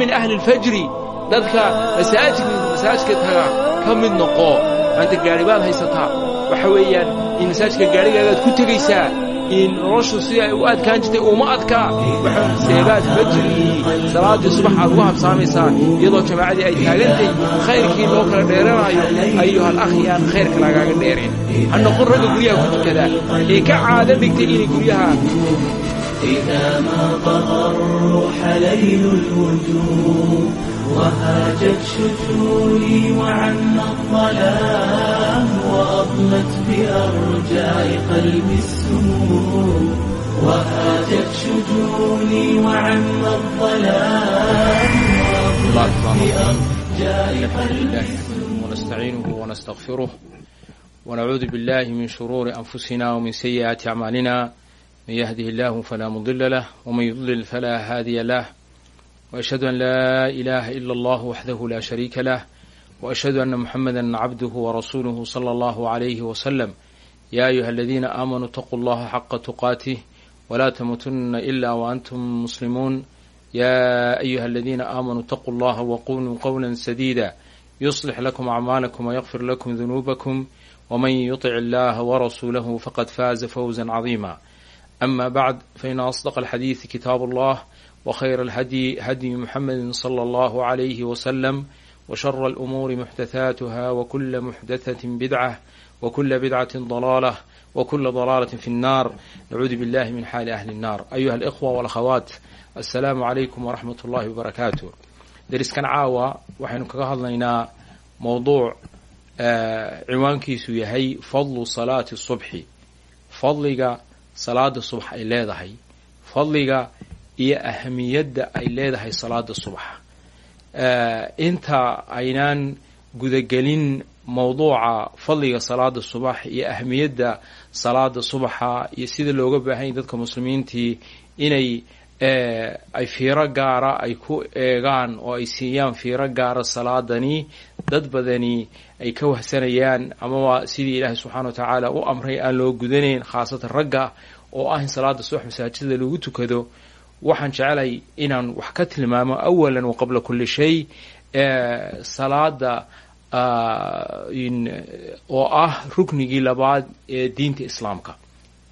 min ahli lfajri dadka masaajid masaajidka taga ka mid noqo maanta gaari baad haysataa waxa weeyaan in masaajidka gaarigaagaad ku tegaysaa in noloshu si ay u adkaan jirtay uma adkaa waxaa seebaad fajrigii salaaddii subax aad uga habsaamaysaa iyadoo jamaacadii ay taagantay khayrkii loo kala dheeranaayo ayuhal akhi aan khayrka lagaaga dheerayn ha noqon ragga guryaha ku tukada ee ka caado dhigtay inay guryaha إذا ما طغى الروح ليل الهجوم وهاجت شجوني وعنا الظلام وأضمت بأرجاء قلبي السموم وهاجت شجوني وعنا الظلام وأضمت بأرجاء قلبي السموم ونستعينه ونستغفره ونعوذ بالله من شرور أنفسنا ومن سيئات أعمالنا من يهده الله فلا مضل له ومن يضلل فلا هادي له وأشهد أن لا إله إلا الله وحده لا شريك له وأشهد أن محمدا عبده ورسوله صلى الله عليه وسلم يا أيها الذين آمنوا اتقوا الله حق تقاته ولا تموتن إلا وأنتم مسلمون يا أيها الذين آمنوا اتقوا الله وقولوا قولا سديدا يصلح لكم أعمالكم ويغفر لكم ذنوبكم ومن يطع الله ورسوله فقد فاز فوزا عظيما أما بعد فإن أصدق الحديث كتاب الله وخير الهدي هدي محمد صلى الله عليه وسلم وشر الأمور محدثاتها وكل محدثة بدعة وكل بدعة ضلالة وكل ضلالة في النار نعوذ بالله من حال أهل النار أيها الإخوة والأخوات السلام عليكم ورحمة الله وبركاته dariskan caawa waxaynu kaga hadlaynaa mowduuc ciwaankiisu yahay fadlu salaati subxi fadliga salaada subax ay leedahay fadliga iyo ahamiyadda ay leedahay salaada subax. Inta aynaan gudagelin mowduuca fadliga salaada subax iyo ahamiyadda salaada subaxa iyo sida looga baahanyay dadka muslimiintii inay ay fiiro gaara ay ku eegaan oo ay siiyaan fiiro gaara salaadani dad badani ay ka wahsanayaan amaba sidii ilaahay subxaana wa tacaala u amray aan loo gudanayn khaasatan ragga oo ah in salaada subax masaajidada lagu tukado waxaan jecelay inaan wax ka tilmaamo awalan wa qabla kulli shay salaada oo ah ruknigii labaad ee diinta islaamka.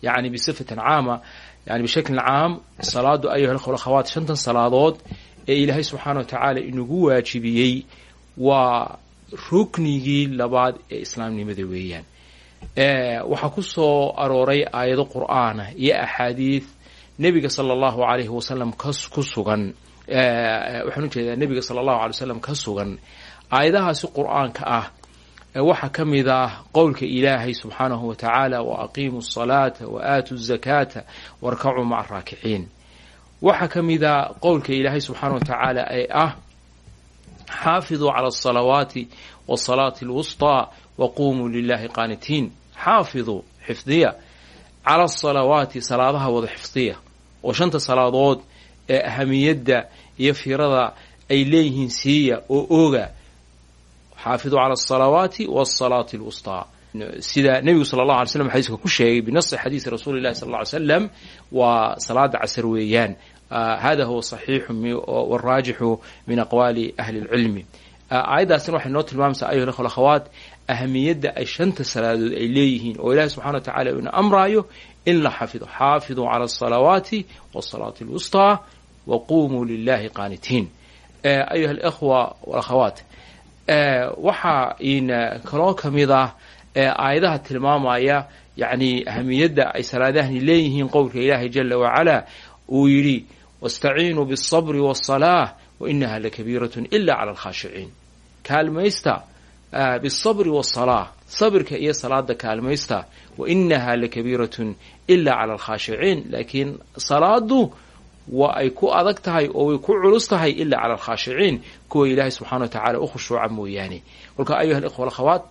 Yacni bisifatan caama yani bishaklin caam salaadu ayuha ikhwa akhawaat shantan salaadood ee ilaahay subxaana wa tacaala inagu waajibiyey waa ruknigii labaad ee islaamnimada weeyaan. Waxaa ku soo arooray aayado qur'aana iyo axaadiid nebiga sala allahu alayhi wasalam ku sugan. Waxaan u jeedaa nebiga sala allahu alay wasalam ka sugan. Aayadahaasi qur'aanka ah waxaa ka mid ah qowlka ilaahay subxaanahu wa wa aqiimu asalaata wa aatu zakaata warkacuu maca araakiciin waxaa ka mid a qowlka ilaahay subxaana wa ee ah xaafiduu cala asalawaati wasalaati alwusطaa waquumuu lilahi qaanitiin xaafiduu xifdiya cala asalawaati salaadaha wada xifdiya oo shanta salaadood ee ahamiyadda iyo fiirada ay leeyihiin siiya oo ooga xaafiduu cala asalawaati wasalaati alwusطaa sida nebigu sala allahu alay slam xadiiska ku sheegay binasi xadiisi rasuuli llahi sal lla ly slam waa salaada casar weeyaan hada huwa saxiixu waraajixu min aqwaali ahli lcilmi aayaddaasina waxay noo tilmaamaysaa ayuha ikhwa akhawaat ahamiyadda ay shanta salaadood ay leeyihiin oo ilahi subxana wa tacala ina amraayo in la xafido xaafiduu cala asalawaati wasalaati alwusطaa waqumuu lilahi qaanitiin ayuha alikhwa walakhawaat waxaa in kaloo ka mid ah aayadaha tilmaamaya yacni ahamiyadda ay salaadahani leeyihiin qowlka ilaahay jala wacala uu yidhi wastaciinuu biالصabri wالصalaaة wainaha lakabiiraة ila clى اlkhaashiciin kaalmaysta biالصabri wالصalaaة sabirka iyo salaada kaalmaysta wainaha lakabiiraة ila clى اlkhaashiciin laakiin salaadu waa ay ku adag tahay oo way ku culus tahay ila cala alkhaashiciin kuwa ilaahay subxana wa tacala u khushuuca mooyaane kolka ayuha alikhwa alakhawaat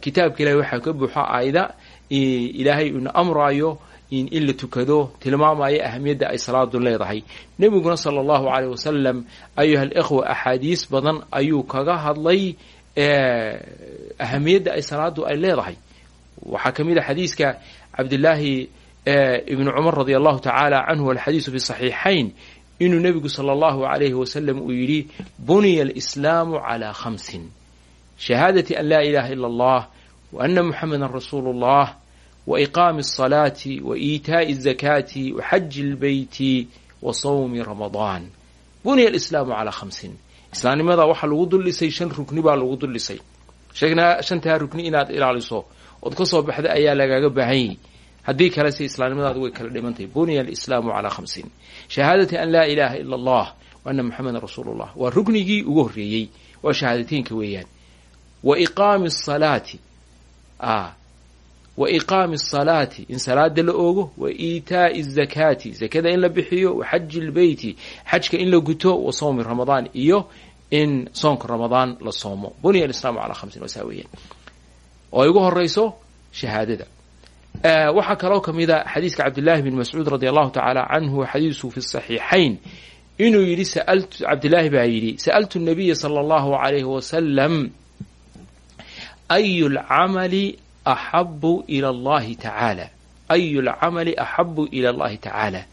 kitaabka ilahay waxaa ka buuxa aayada ilaahay ina amraayo in la tukado tilmaamaya ahamiyadda ay salaadu leedahay. Nebiguna sala allahu aleyh wasalam ayuha alikhwa axaadiis badan ayuu kaga hadlay ahamiyadda ay salaadu ay leedahay. Waxaa ka mid a xadiiska cabdillaahi ibnu cumar radi allahu tacaala canhu alxadiisu fi saxiixayn inuu nebigu sala allahu alayhi wasalam uu yidhi buniya alislaamu calaa khamsin. Shahaadati an laa ilaha ila allah wa ana muxamedan rasuulu llah iitaa'i azakaati wa xaji lbeyti wa sawmi ramadaan buniya alislaamu calaa khamsin islaamnimada waxaa lagu duldhisay shan rukni baa lagu duldhisay sheegna shantaa rukni inaad ilaaliso ood ka soo baxda ayaa lagaaga baahan yahy haddii kale se islaamnimadaadu way kala dhimantahay buniya alislaamu calaa khamsin shahaadati an laa ilaha ila allah wa ana muxamedan rasuulu llah waa ruknigii ugu horreeyey waa shahaadateynka weeyaan wa a wa iqaami asalaati in salaada la oogo wa iitaa'i azakaati zakada in la bixiyo wa xaji lbeyti xajka in la guto wa sawmi ramadaan iyo in soonka ramadaan la soomo buniya alislaamu calaa khamsin wasaa weeyaan oo ay ugu horeyso shahaadada waxaa kaloo ka mida xadiiska cabdillaahi bn mascuud radi allahu tacaala canhu xadiisu fi saxiixayn inuu yidhi saaltu cabdillaahi baa yidhi sa'altu nabiya sala allahu alayhi wasalam ayu lcamali axabu ila allahi tacaala ayu lcamali axabu ila allahi tacaala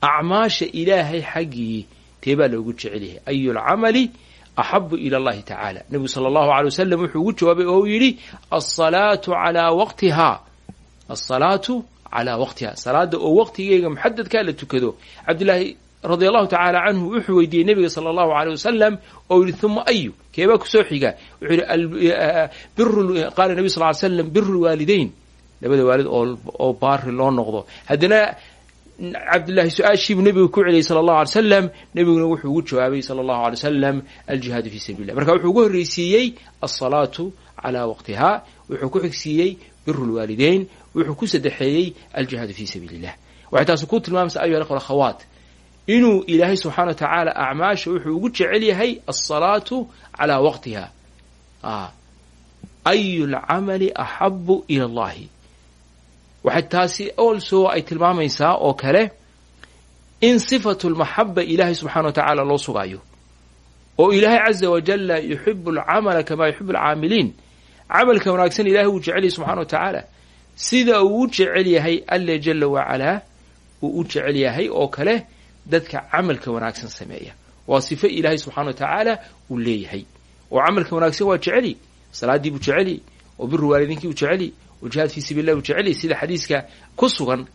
acmaasha ilaahay xaggii tee baa loogu jecel yahay ayu lcamali axabu ila allahi tacaala nebigu sala allahu alay wasalam wuxuu ugu jawaabay oo uu yidhi alsalaatu calaa waqtiha alsalaatu calaa waqtiha salaada oo waqtigeega muxadadkaa la tukado cabdillaahi radi allahu tacaala wuxuu weydiiyey nebiga sala allahu aleyh wasalam oo yihi uma ayu keebaa ku soo xiga wuxuu yihi qaala nebi sal ly slam biru lwaalidayn labada waalid oo baari loo noqdo. Haddana cabdillahi su'aashiibuu ku celiyey sala allahu alay salam wuxuu ugu jawaabay sala allahu alay wasalam aljihaadu fi sabil lah marka wuxuu ugu horreysiiyey alsalaatu calaa waqtiha wuxuu ku xigsiiyey biru lwaalidayn wuxuu ku sadexeeyey aljihaadu fi sabiili illah waxay ku tilmaamaysa ayuha ikhwa inuu ilaahay subxana wa tacaala acmaasha wuxuu ugu jecel yahay alsalaatu calaa waqtiha. Ayu lcamali axabu ila allahi waxay taasi also ay tilmaamaysaa oo kale in sifatu lmaxaba ilaahay subxana wa tacaala loo sugaayo. Oo ilaahay caza wajalla yuxibu alcamala kamaa yuxibu alcaamiliin camalka wanaagsan ilahay wuu jecel yahay subxana wa tacaala. Sida uu u jecel yahay alle jala wacalaa uu u jecel yahay oo kale dadka camalka wanaagsan sameeya. Waa sifo ilaahay subxana wa uu leeyahay. Oo camalka wanaagsan waa jeceli. Salaadii buu jeceli oo biru waalidiinkii buu jeceli oo jihaad fii sabil lah buu jeceli sida xadiiska ku sugan.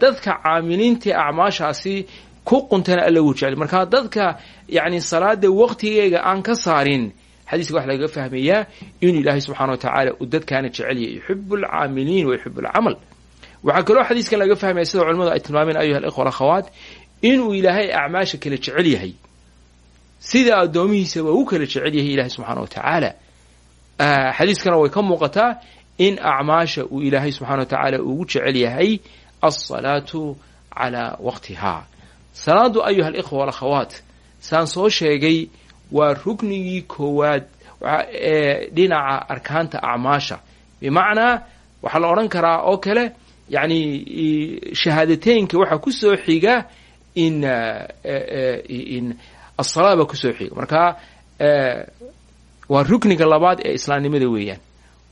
Dadka caamiliinta acmaashaasi ku quntana alla wuu jeceli. Marka dadka yani salaada waqtigeega aan ka saarin xadiiska waxa lagaga fahmayaa inuu ilaahay subxana wa uu dadkaana jecel yahay. Yuxibu alcaamiliin wa yuxibu alcamal waxaa kaloo xadiiskan laga fahmaya sida culamadu ay tilmaameen ayuha alikhwa alakhawaat inuu ilaahay acmaasha kala jecel yahay. Sida addoomihiisaba u kala jecel yahay ilahay subxaana wa tacaala xadiiskana way ka muuqataa in acmaasha uu ilaahay subxana wa tacaala ugu jecel yahay alsalaatu calaa waqtiha. Salaadu ayuha alikhwa alakhawaat saan soo sheegay waa ruknigii koowaad ee dhinaca arkaanta acmaasha. Bimacnaa waxaa la odhan karaa oo kale yani shahaadateynka waxaa ku soo xiga in in asalaa baa ku soo xiga marka waa rukniga labaad ee islaamnimada weeyaan.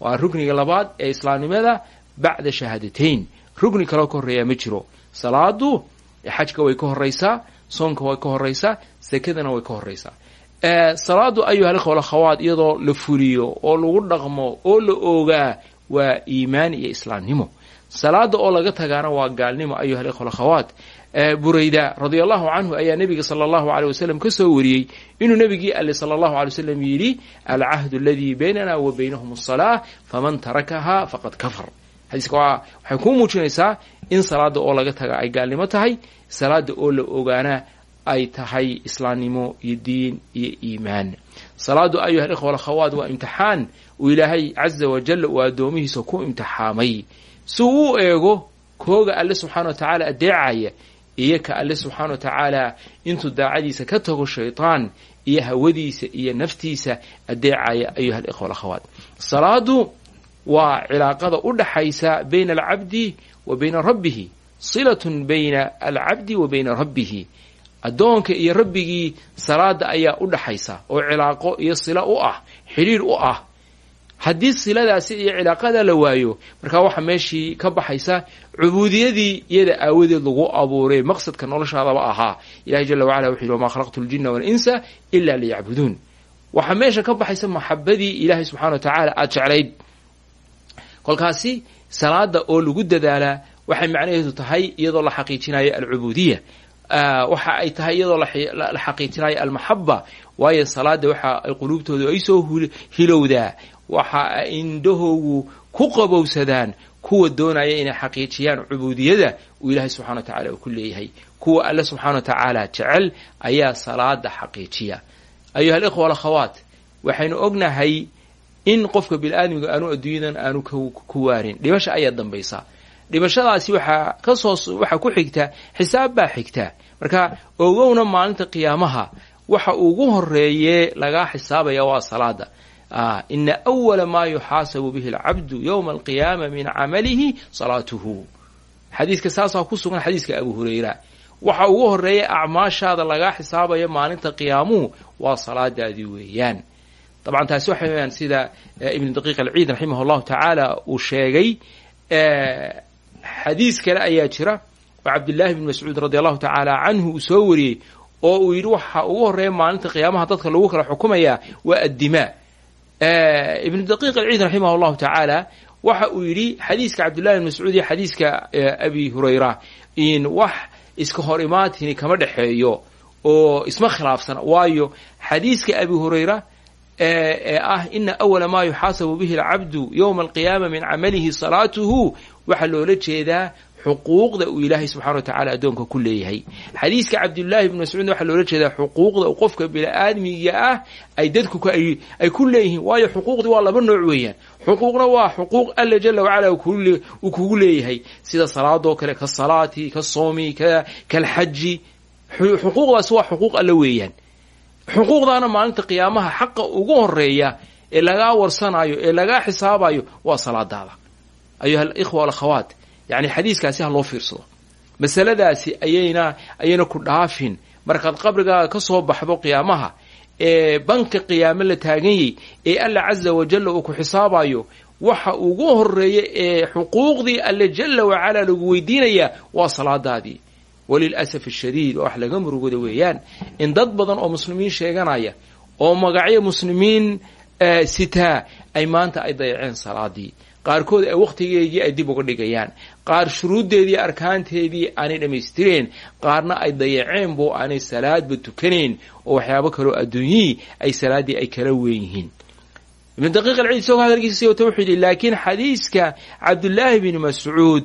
Waa rukniga labaad ee islaamnimada bacda shahaadateyn. Rukni kaloo ka horreeyaa ma jiro. Salaadu xajka way ka horeysaa soonka way ka horeysaa sekadana way ka horeysaa salaadu ayuha alikhwa alakhawaat iyadoo la fuliyo oo lagu dhaqmo oo la oogaa waa iimaan iyo islaamnimo. Salaada oo laga tagaana waa gaalnimo ayuha alikhwa alakhawaat burayda radia allahu canhu ayaa nebiga sala allahu aleyh wasalam ka soo wariyey. Inuu nebigii alle sala allahu alay wasalam yidhi alcahdu aladii baynana wa baynahum asalaa faman tarakaha faqad kafar. Xadiiska waxay kuu muujinaysaa in salaada oo laga taga ay gaalnimo tahay salaada oo la ogaana ay tahay islaamnimo iyo diin iyo iimaan. Salaadu ayuha alikhwa alakhawaat waa imtixaan uu ilaahay caza wajal uu addoomihiisa ku imtixaamay. Si uu eego kooga alle subxaana wa tacaala adeecaya iyo ka alle subxaana wa tacaala intuu daacadiisa ka tago shaytaan iyo hawadiisa iyo naftiisa adeecaya ayuha alikhwa alakhawaat salaadu waa cilaaqada u dhaxaysa bayna alcabdi wa bayna rabbihi silatun bayna alcabdi wa bayna rabbihi. Addoonka iyo rabbigii salaada ayaa u dhaxaysa oo cilaaqo iyo sila u ah xidhiir u ah haddii siladaasi iyo cilaaqada la waayo markaa waxaa meeshii ka baxaysa cubuudiyadii iyada aawadeed lagu abuuray maqsadka noloshaadaba ahaa ilahay jala wacala wuxu yidhi wamaa khalaqtu ljina walinsa ila liyacbuduun. Waxaa meesha ka baxaysa maxabadii ilaahay subxana wa tacaala aada jeclayd. Kolkaasi salaada oo lagu dadaalaa waxay macnaheedu tahay iyadoo la xaqiijinayo alcubuudiya waxa ay tahay iyadoo la xaqiijinayo almaxaba waayo salaada waxa ay ay soo hilowdaa waxa ay indhahoogu ku qabowsadaan kuwa doonaya inay xaqiijiyaan cubuudiyada uu ilaahay subxana wa tacala uu ku leeyahay. Kuwa alle subxana wa tacaala jecel ayaa salaada xaqiijiya. Ayuha alikhwa alakhawaat waxaynu ognahay in qofka bini-aadmiga aanu adduunyadan aanu ku waarin. Dhimasha ayaa dambaysa. Dhimashadaasi waxaa ka soo waxaa ku xigta xisaab baa xigta. Marka ogowna maalinta qiyaamaha waxa ugu horeeye lagaa xisaabaya waa salaada ina awala maa yuxaasabu bihi alcabdu yowma alqiyaama min camalihi salaatuhu. Xadiiska saasaa ku sugan xadiiska abu hurayra. Waxa ugu horreeya acmaashaada lagaa xisaabayo maalinta qiyaamuhu waa salaadaadii weeyaan. Dabcan taasi waxay weyaan sida ibn daqiiq alciid raximah allahu tacaala uu sheegay xadiis kale ayaa jira oo cabdillahi bn mascuud radi allahu tacaala canhu soo wariyey oo uu yidhi waxa ugu horreeya maalinta qiyaamaha dadka lagu kala xukumayaa waa addimaa ibnu daqiiq alciid raximah allahu tacaala waxa uu yidhi xadiiska cabdillahi bn mascuud iyo xadiiska abi hurayra in wax iska hor imaatini kama dhexeeyo oo isma khilaafsana waayo xadiiska abi hurayra ee ah ina awala maa yuxaasabu bihi alcabdu yowma alqiyaama min camalihi salaatuhu waxaa loola xuquuqda uu ilaahay subxana wa tacala addoonka ku leeyahay. Xadiiska cabdullaahi bn mascuudna waxaa loola jeedaa xuquuqda qofka bini-aadmiga ah ay dadku ay ku leeyihiin. Waayo xuquuqdii waa laba nooc weeyaan. Xuquuqna waa xuquuq alla jala wacala uu kugu leeyahay. Sida salaadoo kale ka salaati ka soomi kalxaji xuquuqdaasi waa xuquuq alla weeyaan. Xuquuqdaana maalinta qiyaamaha xaqa ugu horreeya ee lagaa warsanayo ee lagaa xisaabayo waa salaadaada. Ayuha alikhwa alakhawaat yacni xadiiskaasi ha loo fiirsado masaladaasi ayayna ayayna ku dhaafin markaad qabrigaaga ka soo baxdo qiyaamaha ee banka qiyaame la taaganyay ee alla caza wajalla uu ku xisaabayo waxa ugu horreeya ee xuquuqdii alle jala wacala lagu weydiinaya waa salaadaadii walilasaf ashadiid oo wax laga murugooda weeyaan in dad badan oo muslimiin sheeganaya oo magacyo muslimiin sitaa ay maanta ay dayaceen salaadii qaarkood ay wakhtigeedii ay dib uga dhigayaan qaar shuruuddeedii arkaanteedii aanay dhammaystireen qaarna ay dayaceen boo aanay salaadba tukanayn oo waxyaabo kaloo adduunyihii ay salaaddii ay kala weyn yihiin. Ibnu daqiiq alciid isagoo hadalkiisa wata wuxuu yidhi laakiin xadiiska cabdullaahi bni mascuud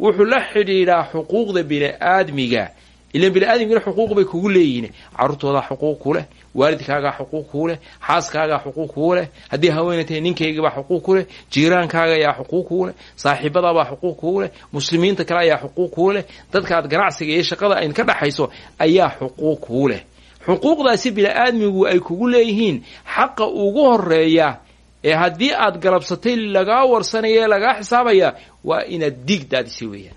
wuxuu la xidhiidhaa xuquuqda bini-aadmiga ilan bini-aadmigana xuquuq bay kugu leeyihiin carruurtoodaa xuquuq ku leh waalidkaagaa xuquuq kuu leh xaaskaagaa xuquuq kuu leh haddii haweenay tahay ninkaygabaa xuquuq ku leh jiiraankaaga ayaa xuquuq kuu leh saaxiibadaabaa xuquuq kuu leh muslimiinta kale ayaa xuquuq kuu leh dadkaad ganacsiga iyo shaqada ayn ka dhaxayso ayaa xuquuq kuu leh. Xuquuqdaasi bini-aadmigu ay kugu leeyihiin xaqa ugu horreeya ee haddii aad galabsatay lagaa warsanaya lagaa xisaabaya waa inaad dhiig daadisay weeyaan.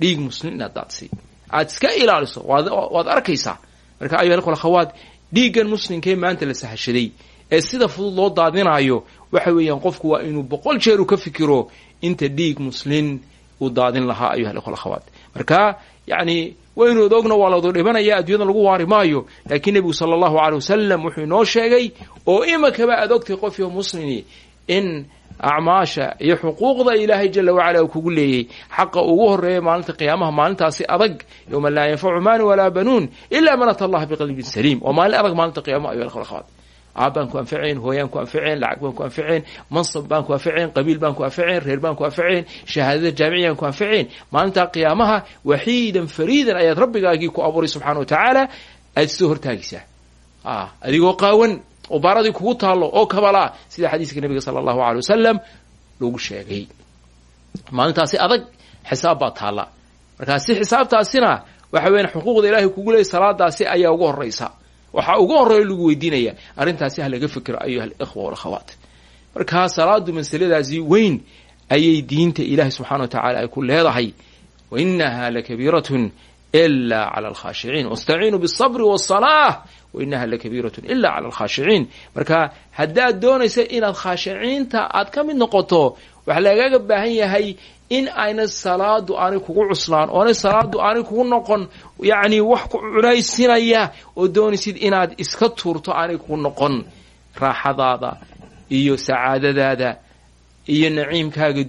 Dhiig muslim inaad daadisay aad iska ilaaliso waad arkaysaa. Marka ayuha ikhwa dhiiggan muslimkee maanta la sahashaday ee sida fudud loo daadinaayo waxa weeyaan qofku waa inuu boqol jeer uu ka fikiro inta dhiig muslin uu daadin lahaa ayuha ikhwa akhawaat marka yacni waynood ogna waa lawada dhibanaya adduunyada lagu waari maayo laakiin nebigu sala allahu aley wasalam wuxuu inoo sheegay oo imakaba aad ogtay qofyo muslimi in acmaasha iyo xuquuqda ilaahay jala wacala uu kugu leeyay. Xaqa ugu horreeya maalinta qiyaamaha maalintaasi adag yowma laa yanfacu maali walaa banuun ila man ata allaha biqalbin saliim. Waa maalin adag maalinta qiyamaha ayo akhwaat aabbaan ku anfaceen hooyaan ku anfaceen lacag baan ku anfaceen mansab baan ku anfaceen qabiil baan ku anfaceen reer baan ku anfaceen shahaadada jaamiciyaan ku anfaceen maalintaa qiyaamaha waxiidan fariidan ayaad rabbigaagii ku abuuray subxana wa tacaala aad soo hortaagaysaa. Adigoo qaawan oo baaradii kugu taallo oo kabalaa sida xadiiska nabiga sala allahu aley wasalam lagu sheegay. Maalintaasi adag xisaab baa taalla. Markaasi xisaabtaasina waxa weyan xuquuqda ilahay kugu leeyay salaadaasi ayaa ugu horaysa waxaa ugu horreeya lagu weydiinaya arrintaasi ha laga fikiro ayuha alikhwa walakhawaat. Markaa salaadu masaladaasi weyn ayay diinta ilaahay subxana wa tacala ay ku leedahay. Wa inaha lakabiiratun ilaa cala alkhaashiciin wastaciinuu bialsabri waasalaah wa inaha lakabiiratun ila cala alkhaashiciin marka haddaad doonaysa inaad khaashiciinta aad ka mid noqoto waxaa lagaaga baahan yahay in ayna salaadu aanay kugu cuslaan oonay salaadu aanay kugu noqon yacni wax ku cunaysinaya oo doonaysid inaad iska tuurto aanay kugu noqon raaxadaada iyo sacaadadaada iyo naciimkaaga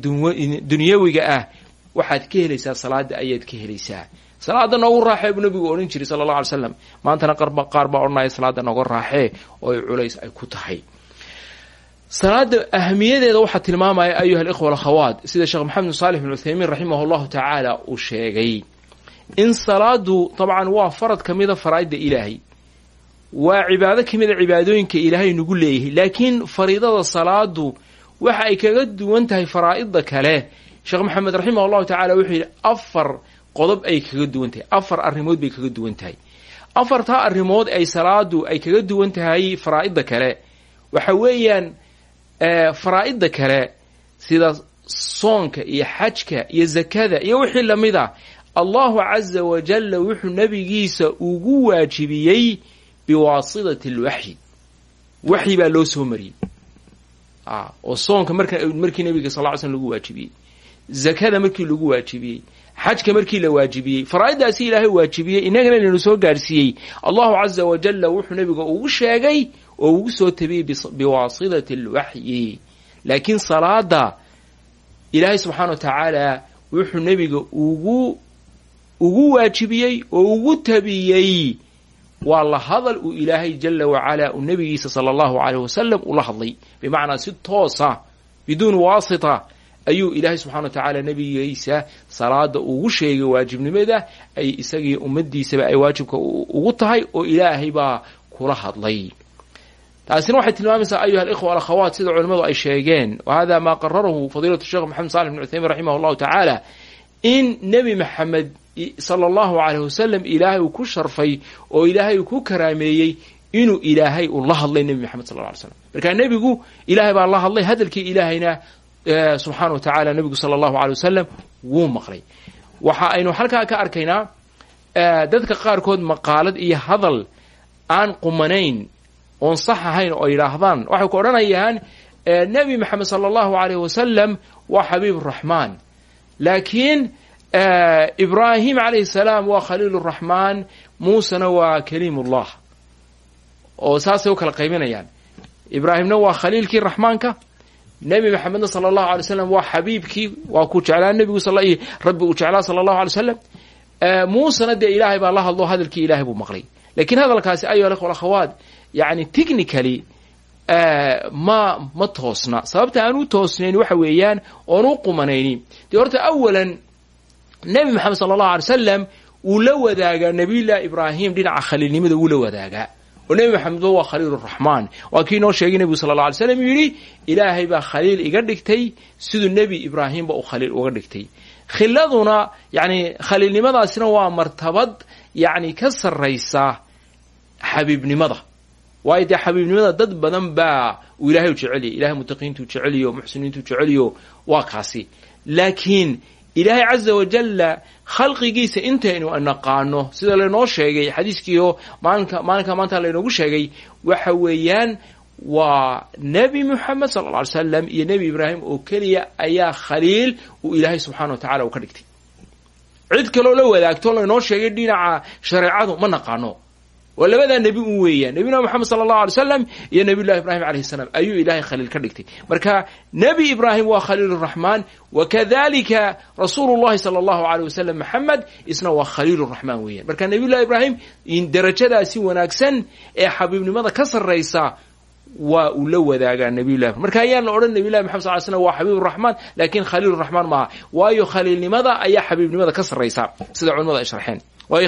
dunyawiga ah waxaad ka helaysaa salaada ayaad ka helaysaa salaada noogu raaxee buu nabigu odhan jiray sala allah alay maantana qaar baa odhanaya salaada nooga raaxee oo ay culays ay ku tahay. Salaada ahamiyadeeda waxaa tilmaamaya ayuha alikhwa alakhawaat sida sheekh maxamed bin saalix bin cuthaymiin raximah allahu tacaala uu sheegay. In salaadu dabcan waa farad ka mida faraa'idda ilaahay. Waa cibaado ka mida cibaadooyinka ilaahay nagu leeyahay. Laakiin fariidada salaadu waxa ay kaga duwan tahay faraa'idda kale. Sheekh maxamed raximah allahu tacala wuxuu yidhi afar qodob ay kaga duwan tahay. Afar arrimood bay kaga duwan tahay. Afartaa arrimood ay salaadu ay kaga duwan tahay faraa'idda kale. Waxa weeyaan faraa'idda kale sida soonka iyo xajka iyo zakada iyo wixii la mid a allahu caza wajalla wuxuu nebigiisa ugu waajibiyey biwaasitati alwaxyi waxyi baa loo soo mariyey. Oo soonka marka markii nabiga sal ly slm lagu waajibiyey. Zakada markii lagu waajibiyey xajka markii la waajibiyey faraa'iddaasi ilaahay waajibiyey inagana inaynu soo gaadhsiiyey allahu caza wajalla wuxuu nebiga ugu sheegay oo ugu soo tabiyey biwaasitati alwaxyi laakiin salaada ilaahay subxaana wa tacaala wuxuu nebiga ugu ugu waajibiyey oo ugu tabiyey waa la hadal uu ilaahay jala wacalaa uu nebigiisa sala allahu aleyh wasalam ula hadlay bimacnaa si toosa biduuni waasita ayuu ilaahay subxana wa tacaala nebigiisa salaada ugu sheegay waajibnimada ay isagii ummadiisaba ay waajibka ugu tahay oo ilaahay baa kula hadlay. Taasina waxay tilmaamaysaa ayuha alikhwa alakhawaat sida culimmadu ay sheegeen. Wa maa qararahu fadiilatu sheekh maxamed salix bn cuthaymin raximah allahu tacaala in nebi maxamed sala allahu aleyh wasalam ilaahay uu ku sharfay oo ilaahay uu ku karaameeyey inuu ilaahay uu la hadlay nebi maxamed sal lla slam markaa nebigu ilaahay baa la hadlay hadalkii ilaahayna subxaana wa tacala nebigu sala allahu aley wasalam wuu maqlay. Waxa aynu halkaa ka arkaynaa dadka qaarkood maqaalad iyo hadal aan qumanayn oon sax ahayn oo yidhaahdaan waxay ku odhanayaan nebi maxamed sala allahu aleyh wasalam waa xabiib raxmaan. Laakiin ibraahim calayhi salaam waa khaliil raxmaan muusena waa kaliim ullah oo saasay u kala qaybinayaan. Ibraahimna waa khaliilkii raxmaanka nebi maxamedna sala allahu alay slam waa xabiibkii waa ku jeclaa nebigu rabbi uu jeclaa sala allahu alay slam muusena dee ilaahay baa la hadlo hadalkii ilahay buu maqlay. Lakiin hadalkaasi ayuha alikhwa alakhawaat yani technically ma ma toosna. Sababta aan u toosnayn waxa weeyaan oon u qumanayni. Dee horta awalan nebi maxamed sala allahu alay salam wuu la wadaagaa nabiyullahi ibraahim dhinaca khaliilnimada wuu la wadaagaa oo nebi maxamedba waa khaliiluraxmaan waa kii noo sheegay nebigu sala alla alay slam yidhi ilaahay baa khaliil iga dhigtay siduu nebi ibraahimba uu khaliil uga dhigtay. Khiladuna yani khaliilnimadaasina waa martabad yani ka sarraysa xabiibnimada. Waayo dee xabiibnimada dad badan baa uu ilahay u jeceliya ilahay mutaqiintuu jeceliyo muxsiniintuu jeceliyo waa kaasi. Laakiin ilaahay caza wajalla khalqigiisa intaynu naqaano. Sida laynoo sheegay xadiiskiio maalinka maalinka maanta laynoogu sheegay waxa weeyaan waa nebi moxamed sala alla alay slam iyo nebi ibraahim oo keliya ayaa khaliil uu ilaahay subxana wa tacala uu ka dhigtay. Cid kaloo la wadaagto laynoo sheegay dhinaca shareecadu ma naqaano waa labadaa nebi un weeyaan. Nebiyuna moxamed sala allahu alay slam iyo nebiyullahi ibrahim alayhi salaam. Ayuu ilaahay khaliil ka dhigtay. Marka nebi ibraahim waa khaliil raxmaan wa kadalika rasuulu llahi sala allahu aleyh wasalam maxamed isna waa khaliil raxmaan weeyaan. Marka nebiyullahi ibraahim darajadaasi wanaagsan ee xabiibnimada ka sarraysa waa uu la wadaagaa nabiyullahi marka ayaan la odhan nabiyullahi maxamed sal slam waa xabiib raxmaan laakiin khaliil raxmaan maaha. Waayo khaliilnimada ayaa xabiibnimada ka sarraysa. Sida culimadu ay sharxeen waayo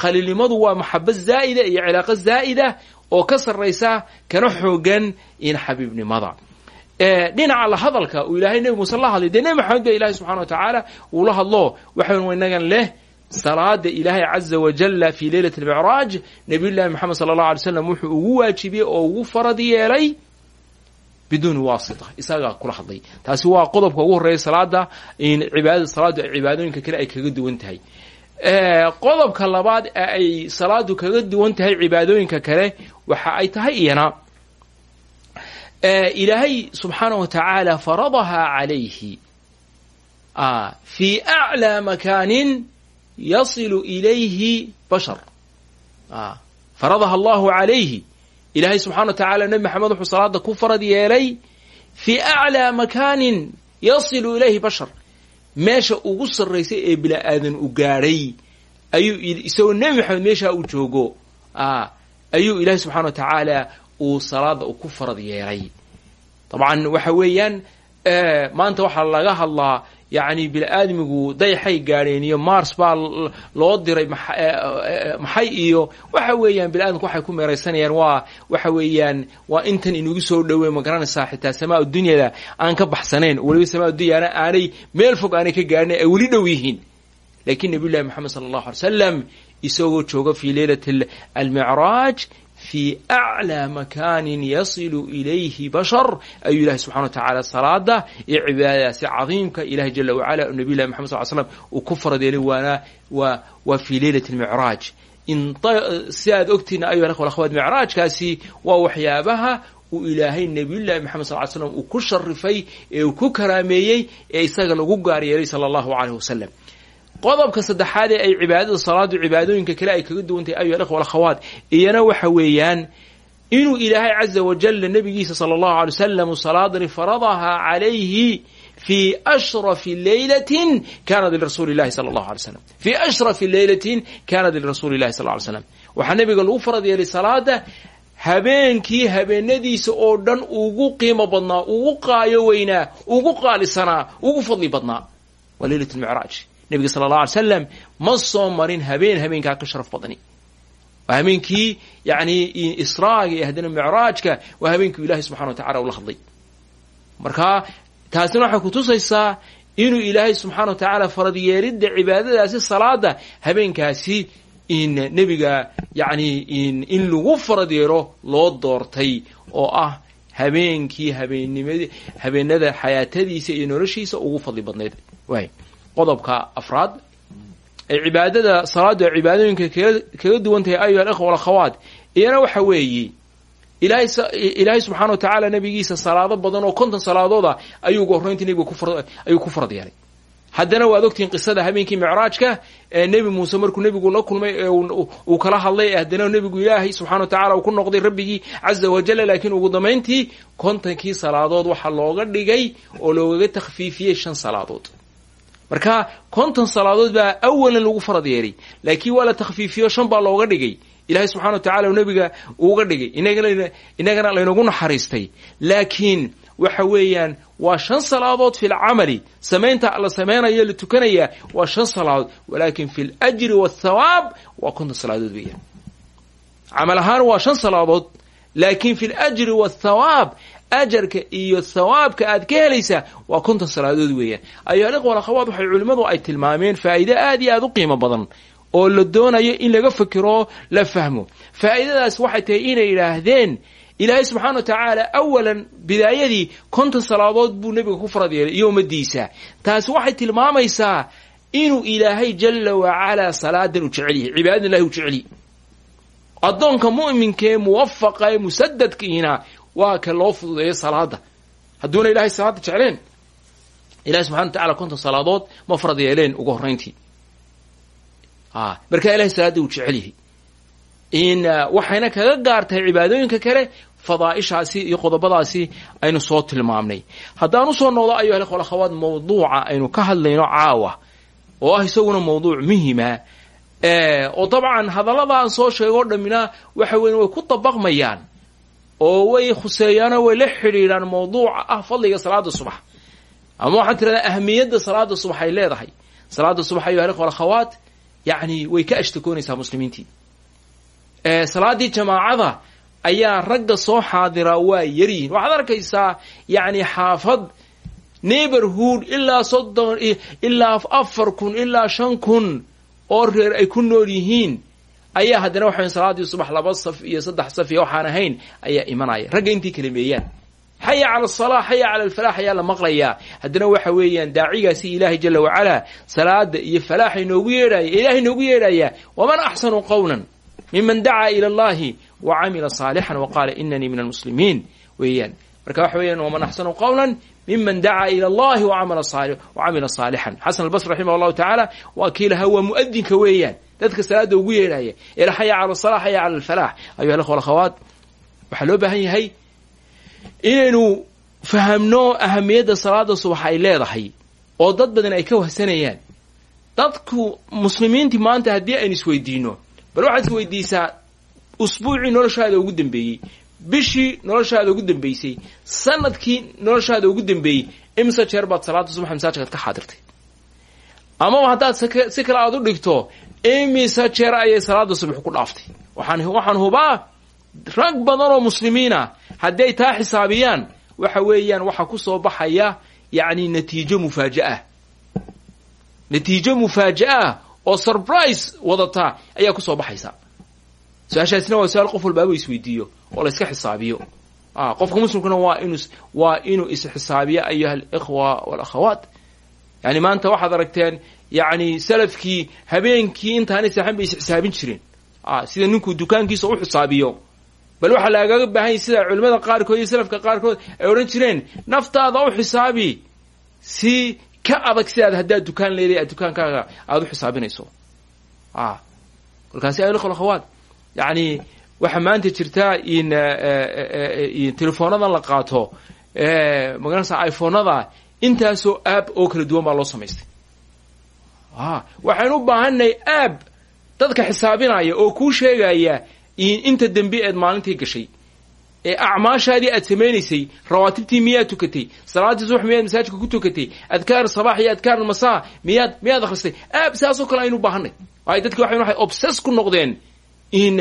khaliilnimadu waa maxaba zaa'ida iyo cilaaqo zaa'ida oo ka sarraysa kana xoogan in xabiibnimada dhinaca la hadalka uu ilaahay nebi muuse la hadlay dee nebi maxamed ba ilahi subxana wa tacaala uu la hadlo waxaynu inagan leh salaada ilaahay caza wajalla fi leylat almicraaj nabiyullahi moxamed sala allahu alay slam wuxuu ugu waajibiyey oo ugu farad yeelay biduuni waasita. Isagaa kula hadlay. Taasi waa qodobka ugu horreeya salaada in cibaadada salaadu cibaadooyinka kale ay kaga duwan tahay qodobka labaad ee ay salaadu kaga duwan tahay cibaadooyinka kale waxa ay tahay iyana ilaahay subxaanahu wa tacaala faradahaa calayhi fi aclaa makaanin yasilu ilayhi bashar faradaha allahu calayhi ilaahay subxana wa tacala nebi maxamed wuxuu salaada ku farad yeelay fii aclaa makaanin yasilu ilayhi bashar meesha ugu sarraysay ee bila aadan u gaadhay ayuu isagoo nebi maxamed meeshaa uu joogo ayuu ilaahay subxana wa tacaala uu salaada ku farad yeelay. Dabcan waxa weeyaan maanta waxaa laga hadlaa yacni bini-aadmigu dayaxay gaadheen iyo mars baa loo diray maxay iyo waxa weeyaan bini-aadamku waxay ku meeraysanayaan waa waxa weeyaan waa intan inugu soo dhowey ma garanaysaa xitaa samaa dunyada aan ka baxsanayn weliba samaa dunyana aanay meel fog aanay ka gaadhin ay weli dhow yihiin. Lakiin nabiy llahi moxamed sala allahu alay isagoo jooga fi leylati almicraaj fi aclaa makaanin yasilu ilayhi bashar ayuu ilahay subxana wa tacaala salaada iyo cibaadadaasi cadiimka ilahay jala wacala nabiy llahi maxamed sal slam uu ku faradeelay waana waa waa fi leylati almicraaj si aad ogtiina ayuha ikhwa akhwaat micraajkaasi waa waxyaabaha uu ilaahay nabiyullahi maxamed sal l slam uu ku sharifay ee uu ku karaameeyey ee isaga lagu gaar yeelay sala allahu wasalam qodobka saddexaad ee ay cibaadada salaadu cibaadooyinka kale ay kaga duwan tahay ayuha ikhwa alakhawaat iyana waxa weeyaan inuu ilaahay caza wajalla nabigiisa sala allahu alay wasalam salaadani faradahaa calayhi fi ashrafi leylatin kanat lirasuuli llahi sala allahu alay slam fii ashrafi leylatin kanat lirasuuli llahi sal ly slam waxaa nabiga lagu farad yeelay salaada habeenkii habeenadiisa oo dhan ugu qiimo badnaa ugu qaayo weynaa ugu qaalisanaa ugu fadli badnaa waa leylat lmicraaj nebiga sala allah alay slam ma soo marin habeen habeenkaa ka sharaf badani. Waa habeenkii yani israaga iyo haddana micraajka waa habeenkii ilahay subxana wa tacala ula hadlay. Marka taasina waxay kutusaysaa inuu ilaahay subxaana wa tacaala farad yeelidda cibaadadaasi salaada habeenkaasi in nebiga yani in lagu farad yeelo loo doortay oo ah habeenkii habeennimad habeenada xayaatadiisa iyo noloshiisa ugu fadli badnayd waay qodobka afraad ay cibaadada salaadu ay cibaadooyinka kaga duwan tahay ayuha alikhwa walakhawaat iyana waxa weeye ilaahay subxaana wa tacaala nabigiisa salaado badan oo konton salaadooda ayuu ugu horreyntii nebiga ayuu ku farad yeelay. Haddana waad ogtihiin qisada habeenkii micraajka ee nebi muuse markuu nebigu la kulmay ee uu kala hadlay ee haddana nebigu ilaahay subxana wa tacala uu ku noqday rabbigii caza wajalla laakiin ugu dambayntii kontonkii salaadood waxaa looga dhigay oo loogaga takhfiifiyey shan salaadood marka konton salaadood baa awalan lagu farad yeelay. Laakiin waa la takhfiifiyo shan baa looga dhigay. Ilahay subxana wa tacala nebiga uuga dhigay. Inagana laynagu naxariistay. Laakiin waxa weeyaan waa shan salaadood fi lcamali samaynta la samaynayo la tukanaya waa shan salaadood. Walaakin fi ljri wاthawaab waa konton salaadood weeyaan. Camal ahaan waa shan salaadood. Laakin fi ljri wاthawaab ajarka iyo thawaabka aad ka helaysaa waa konton salaadood weeyaan. Ayuha alikhwa alakhawaat waxay culimmadu ay tilmaameen faa'iide aad iyo aad u qiimo badan oo la doonayo in laga fikiro la fahmo. Faa'iidadaas waxay tahay inay yidhaahdeen ilaahay subxaana wa tacaala awalan bidaayadii konton salaadood buu nebiga ku farad yeelay iyo ummadiisa taasi waxay tilmaamaysaa inuu ilaahay jala wacalaa salaadan u jecel yahay cibaadadan ilahay u jecel yahy addoonka mu'minkaee muwafaqa ee musadadkiina waa ka loo fududeeyo salaada hadduuna ilahay salaada jecleen ilahay subxana wa tacala konton salaadood ma farad yeeleen ugu horrayntii. Markaa ilahay salaada uu jecel yahay. In waxayna kaga gaartahay cibaadooyinka kale fadaaishaasi iyo qodobadaasi aynu soo tilmaamnay. Haddaan u soo noqdo ayuha ikhwa akhawaat mawduuca aynu ka hadlayno caawa oo ah isaguna mawduuc muhima. Oo dabcan hadalladaan soo sheego dhammina waxa weya way ku dabaqmayaan oo way khuseeyaanoo way la xidhiidhaan mawduuca ah fadliga salaada subax. Ama waxaan tirahdaa ahamiyadda salaada subax ay leedahay. Salaada subax ayuha ikhwa akhawaat yani way ka ashtakoonaysaa muslimiintii salaadii jamaacada ayaa ragga soo xaadiraa waa yaryihin waxaad arkaysaa yani xaafad neighborhood ilaa soddon ilaa afar kun ilaa shan kun oo reer ay ku nool yihiin ayaa haddana waxaweyn salaadii subax laba saf iyo saddex saf iyo waxaan ahayn ayaa imanaya. Ragga intii kala meeyaan xaya cala asalaa xaya cala alfalaax ayaa la maqlayaa. Haddana waxa weeyaan daacigaasi ilaahay jala wacalaa salaada iyo falaaxa inoogu yeedhaya ilahay inoogu yeedhaya waman axsanu qawlan miman dacaa ila allahi wa camila saalixan wa qaala inanii min almuslimiin. Weeyaan. Marka waxa weeyaan waman axsanu qawlan miman dacaa ila allahi wacamila saalixan xasan albasri raximah allahu tacaala waa kii waa mu'adinka weeyaan dadka salaada ugu yeedhaya ila xaya cala asala xaya cala alfalaax ayuha alkhwa alakhawaat waxaa loo baahan yahay inaynu fahamno ahamiyadda salaada subax ay leedahay oo dad badan ay ka wahsanayaan. Dadku muslimiintii maanta haddii aynu isweydiino bal waxaad isweydiisaa usbuucii noloshaada ugu dambeeyey bishii noloshaada ugu dambeysay sannadkii noloshaada ugu dambeeyey imse jeer baad salaada subax masaajkaad ka xaadirtay? Amaba haddaad si kale aad u dhigto imise jeer ayay salaada subax ku dhaaftay. Waxaan hubaa rag badan oo muslimiina haddii ay taa xisaabiyaan waxa weeyaan waxaa ku soo baxaya yacni natiijo mufaajaah natiijo mufaaja-ah oo surprise wadata ayaa ku soo baxaysa. Su'aashaasina waa su'aal qof walbaaba isweydiiyo oo la iska xisaabiyo. Qofka muslimkuna waa inu waa inuu isxisaabiyo ayuha alikhwa walakhawaat. Yani maanta waxaad aragteen yani salafkii habeenkii intaanay seexan bay isxisaabin jireen. Sida ninkuu dukaankiisa u xisaabiyo. Bal waxaa lagaga baahanya sida culimada qaarkood iyo salafka qaarkood ay odhan jireen naftaada u xisaabi. Si ka adag sidaad haddaad dukaan leedahay aad dukaankaaga aada u xisaabinayso. Kolkaasi ayuha akhawaat yani waxaa maanta jirtaa in telefonadan la qaato magaranaysa iphonada intaasoo aab oo kala duwan baa loo samaystay waxaynu u baahannahay aab dadka xisaabinaya oo kuu sheegaya inta dembi eed maalintii gashay. Ee acmaashaadii aad samaynaysay rawaatibtii miyaad tukatay salaaddii subax miyaad masaajidka ku tukatay adkaar sabax iyo adkaar masaa miyaad miyaad akhristay aab saasoo kale aynu baahanay waayo dadki waxaynu waxay obses ku noqdeen in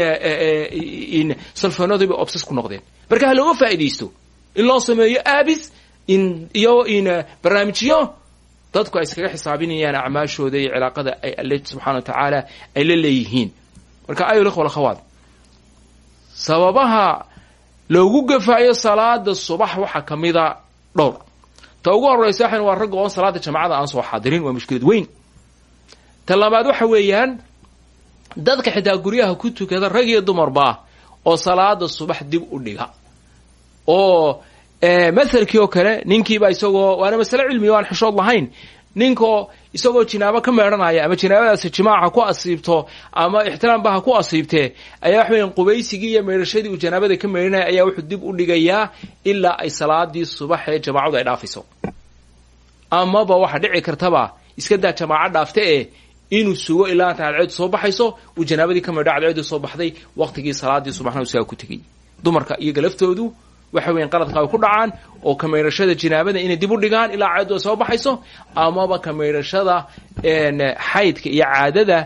in salfoonadii bay obses ku noqdeen. Marka ha looga faa'iidaysto in loo sameeyo aabis in iyo in barnaamijyo dadku ay iskaga xisaabinayaan acmaashooda iyo cilaaqada ay alle subxana wa tacaala ay la leeyihiin. Marka ayol ikhwa akhawaat sababaha loogu gafaayo salaada subax waxaa ka mida dhowr. Ta ugu horreysa waxan waa ragga oon salaada jamacada aan soo xaadirin waa mushkilad weyn. Ta labaad waxa weeyaan dadka xitaa guryaha ku tukada rag iyo dumarba oo salaada subax dib u dhiga. Oo mathalkii oo kale ninkiiba isagoo waana masale cilmiga o aan xishood lahayn. Ninkoo isagoo jinaabo ka meedhanaya ama jinaabadaasi jimaaca ku asiibto ama ixtiraamba ha ku asiibtee ayaa waxa weyan qubaysigii iyo meedhashadii uu janaabada ka meedhanaya ayaa wuxuu dib u dhigayaa ilaa ay salaadii subax ee jamaacadu ay dhaafayso. Amaba waxa dhici kartaba iska jamaaco dhaafta ee inuu sugo ilaa inta cadceedu soo baxayso uu janaabadii ka meedho cadceedu soo baxday waqtigii salaadii subaxna u sigaa ku tegay dumarka iyaga laftoodu waxa weyan qaladka ay ku dhacaan oo kameydhashada jinaabada inay dib u dhigaan ilaa caadadu soo baxayso amaba kameydhashada xaydka iyo caadada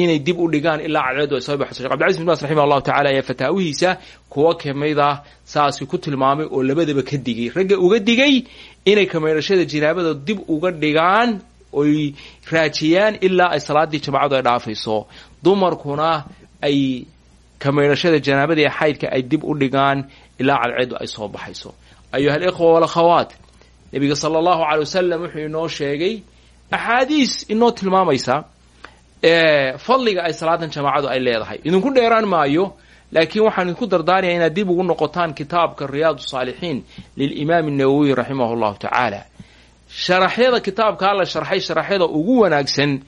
inay dib u dhigaan ilaa cadceedu soo baxayso. Shek abdilcaziz bin raximah allahu tacala ayaa fataawihiisa kuwa kamida saasi ku tilmaamay oo labadaba ka digay. Ragga uga digay inay kameydhashada jinaabada dib uga dhigaan oy raajiyaan ilaa ay salaadii jamacadu ay dhaafayso. Dumarkuna ay kameydhashada janaabada ee xaydka ay dib u dhigaan ilaa cadceedu ay soo baxayso. Ayuha alikhwa walakhawaat nebiga sala allahu caley wasalam wuxuu inoo sheegay axaadiis inoo tilmaamaysa fadliga ay salaadan jamaacadu ay leedahay. Idinku dheeraan maayo laakiin waxaan idinku dardaaraya inaad dib ugu noqotaan kitaabka riyaad saalixiin lilimaam nawowiy raximah llahu tacaala. Sharaxyada kitaabkaa la sharxay sharaxyada ugu wanaagsan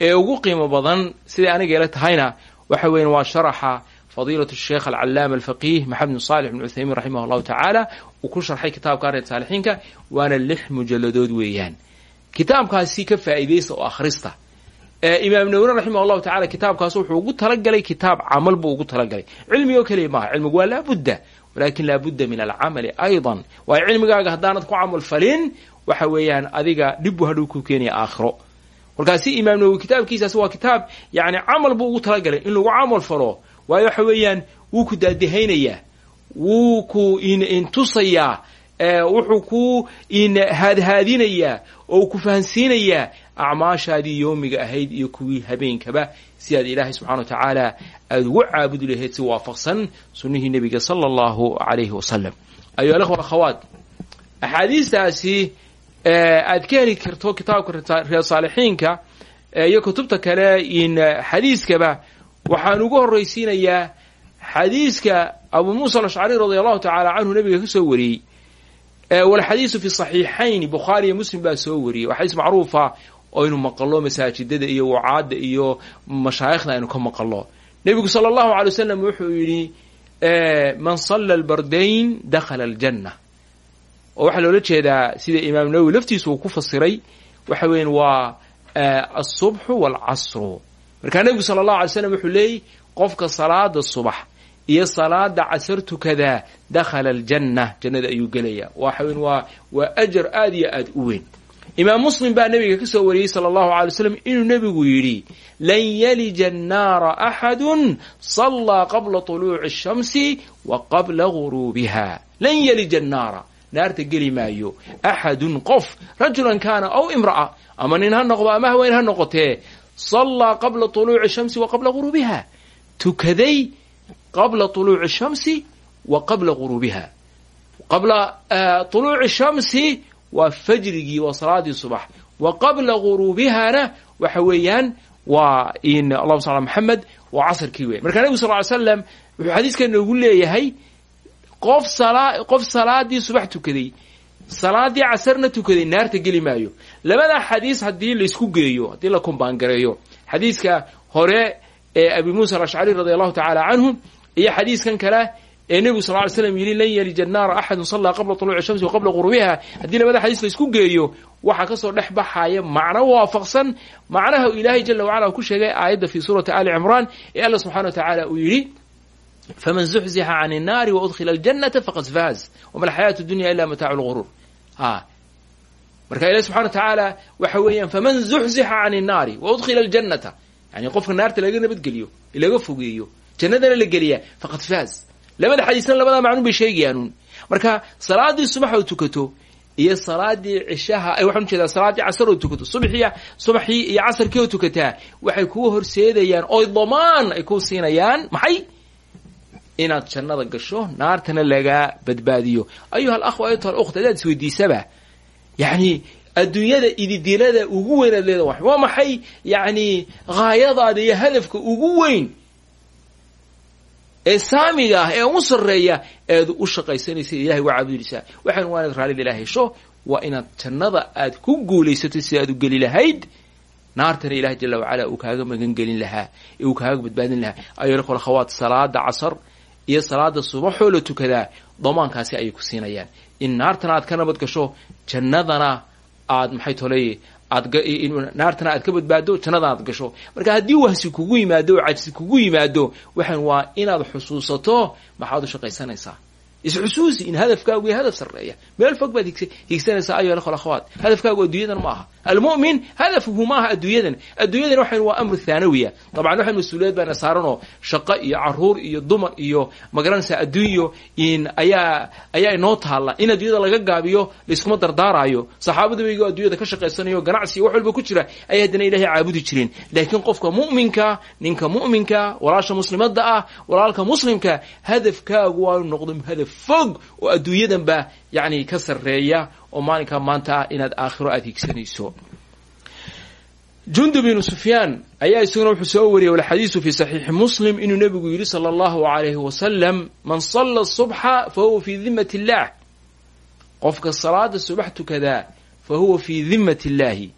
ee ugu qiimo badan siday anigeela tahayna waxa weyan waa sharaxa fadiilat sheekh alcalaama alfaqiih maxamed bin salix bn cuthaymiin raximah llahu tacaala uu ku sharxay kitaabka reer saalixiinka waana lix mujaladood weeyaan kitaabkaasi ka faa'iidaysta oo akhrista imaam nawine raximah llahu tacala kitaabkaas wuxuu ugu talagalay kitaab camal buu ugu talagalay cilmigoo keliya maaha cilmigu waa laabudda walakin laabudda min alcamali aydan waayo cilmigaaga haddaanad ku camal falin waxa weeyaan adiga dhib buu hadhow ku keenaya aakhiro kolkaasi imaam nawowi kitaabkiisaas waa kitaab yani camal buu waayo waxa weeyaan wuu ku daadihaynayaa. Wuu ku intusayaa. Wuxuu ku haadhaadinayaa oo ku fahansiinayaa acmaashaadii yoomiga ahayd iyo kuwii habeenkaba si aad ilaahay subxana wa tacaala aada ugu caabudi lahayd si waafaqsan sunnihii nebiga sala allahu calayhi wasalam ayuha alikhwa akhawaat axaadiistaasi aad ka heli karto kitaabka reer saalixiinka iyo kutubta kale in xadiiskaba waxaan ugu horraysiinayaa xadiiska abu muusa alashcari radia allahu tacaala canhu nabiga ka soo wariyey. Walxadiisu fi saxiixayn bukhaari iyo muslim baa soo wariyey. Waa macruufa oo maqallo masaajidada iyo wacaadda iyo mashaayikhda aynu ka maqallo. Nebigu sala allahu alay wasalam wuxuu yidhi man salla albardayn dakhala aljanna. Oo waxaa loola jeedaa sida imaam nawowi laftiisu uu ku fasiray. Waxa weyan waa alsubxu waalcasru markaa nebigu sala allahu alay slam wuxuu leeyay qofka salaada subax iyo salaada casar tukadaa dakhala aljanna jannada ayuu gelayaa. Waxa weyn waa waa ajar aad iyo aad u weyn. Imaam muslim baa nebiga ka soo wariyey sala allahu alay inuu nebigu yidhi lan yalija annaara axadun sallaa qabla tuluuci ashamsi wa qabla guruubiha lan yalija annaara. Naarta geli maayo. Axadun qof rajulan kaana aw imra'a. Ama nin ha noqdo ama ha noqotee sallaa qabla tuluuci shamsi wa qabla guruubiha tukaday qabla tuluuci shamsi wa qabla guruubiha qabla tuluuci shamsi waa fajrigii waa salaadii subax wa qabla guruubihana waxa weeyaan waa allahuma sal maxamed waa casarkii weyan marka nebigu sal ly slam wuxuu xadiiskan noogu leeyahay qof qof salaadii subax tukaday salaadii casarna tukaday naarta geli maayo. Labada xadiis haddii laysku geeyo haddii la kumbaangareeyo xadiiska hore ee abi muusa alashcari radi allahu tacaala canhu iyo xadiiskan kale ee nebigu sal ly slam yidhi lan yalija annaara axadun sallaa qabla tuluuci shamsi wa qabla guruubiha haddii labada xadiis laysku geeyo waxaa ka soo dhex baxaya macno waafaqsan macnaha ilaahay jala wacala ku sheegay aayadda fi suurati ali cimraan ee alla subxana wa tacaala uu yidhi faman zuxzixa can الnaari waudkhila اljannata faqad faaz wama alxayaatu dunya ila mataacu lguruur a marka ilahi subxana wa tacaala waxa weeyaan faman zuxzixa can الnaari waudkhila اljannata yani qofka naarta laga nabadgeliyo laga fogeeyo jannadana la geliyaa faqad faaz labada xadiisna labadaa macnun bay sheegayaanuun marka salaadii subax oo tukato iyo salaadii cishaha waxaan ujeedaa salaadii casar oo tukato subaxiya subaxii iyo casarkii oo tukataa waxay kuu horseedayaan oy damaan ay kuu siinayaan maxay inaad jannada gasho naartana lagaa badbaadiyo. Ayuha alakh ayatuha alukht adaad isweydiisaba yani adduunyada ididilada ugu weyn aad leeda wa waa maxay yani haayadaada iyo hadafka ugu weyn ee saamiga ah ee ugu sarreeya eed u shaqaysanaysa ilahay waa caabudaysaa waxaan waa inaad raallida ilaah hesho waa inaad jannada aad ku guulaysatay sida aad u geli lahayd naartana ilaah jala wacala uu kaaga magan gelin lahaa uu kaaga badbaadin lahaa. Ayo kol khawaad salaada casar iyo salaada subaxoo la tukadaa damaankaasi ayay ku siinayaan. In naartana aad ka nabad gasho jannadana aad maxay toley naartana aad ka badbaado jannadana aad gasho. Marka haddii wahsi kugu yimaado oo cajsi kugu yimaado waxaan waa inaad xusuusato maxaad u shaqaysanaysaa isxusuusi in hadafkaagu yahay hadaf sarreeya. Meel fog baad higsanaysaa ayo alkhol akhawaat hadafkaagu adduunyadan ma aha almu'min hadafku ma aha adduunyadan adduunyadan waxayn waa amru thaanawiya. Dabcan waxayn mas'uuliyad baana saaranoo shaqo iyo carruur iyo dumar iyo ma garanaysaa adduunyo in ayaa ayaa inoo taalla. In adduunyada laga gaabiyo layskuma dardaaraayo. Saxaabada weygo adduunyada ka shaqaysanayo ganacsi wax walba ku jira ayay haddana ilahay caabudi jireen laakiin qofka mu'minka ninka mu'minka walaasha muslimadda ah walaalka muslimka hadafkaagu waa noqdo hadaf fog oo adduunyadanba yani ka sarreeya oo maalinkaa maanta ah inaad aakhiro aada higsanayso jundub ibnu sufyaan ayaa isaguna wuxuu soo wariyey walxadiisu fi saxiixi muslim inuu nebigu yidhi sala allahu alayhi wasalam man salla subxa fa huwa fii dimat illah. Qofka salaada subax tukadaa fa huwa fii dimat illahi.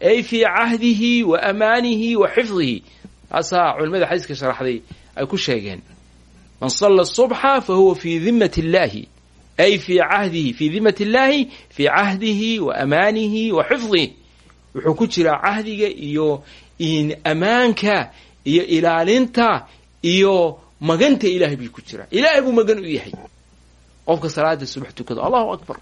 Ay fii cahdihi wa amaanihi wa xifdihi. Taasaa culimada xadiiska sharaxday ay ku sheegeen man salla subxa fa huwa fii dimat illahi ay fii cahdihi fii dimat illahi fii cahdihi wa amaanihi wa xifdihi. Wuxuu ku jiraa cahdiga iyo amaanka iyo ilaalinta iyo maganta ilahay buu ku jiraa ilaahay buu magan u yahay. Qofka salaada subax tukado allahu akbar.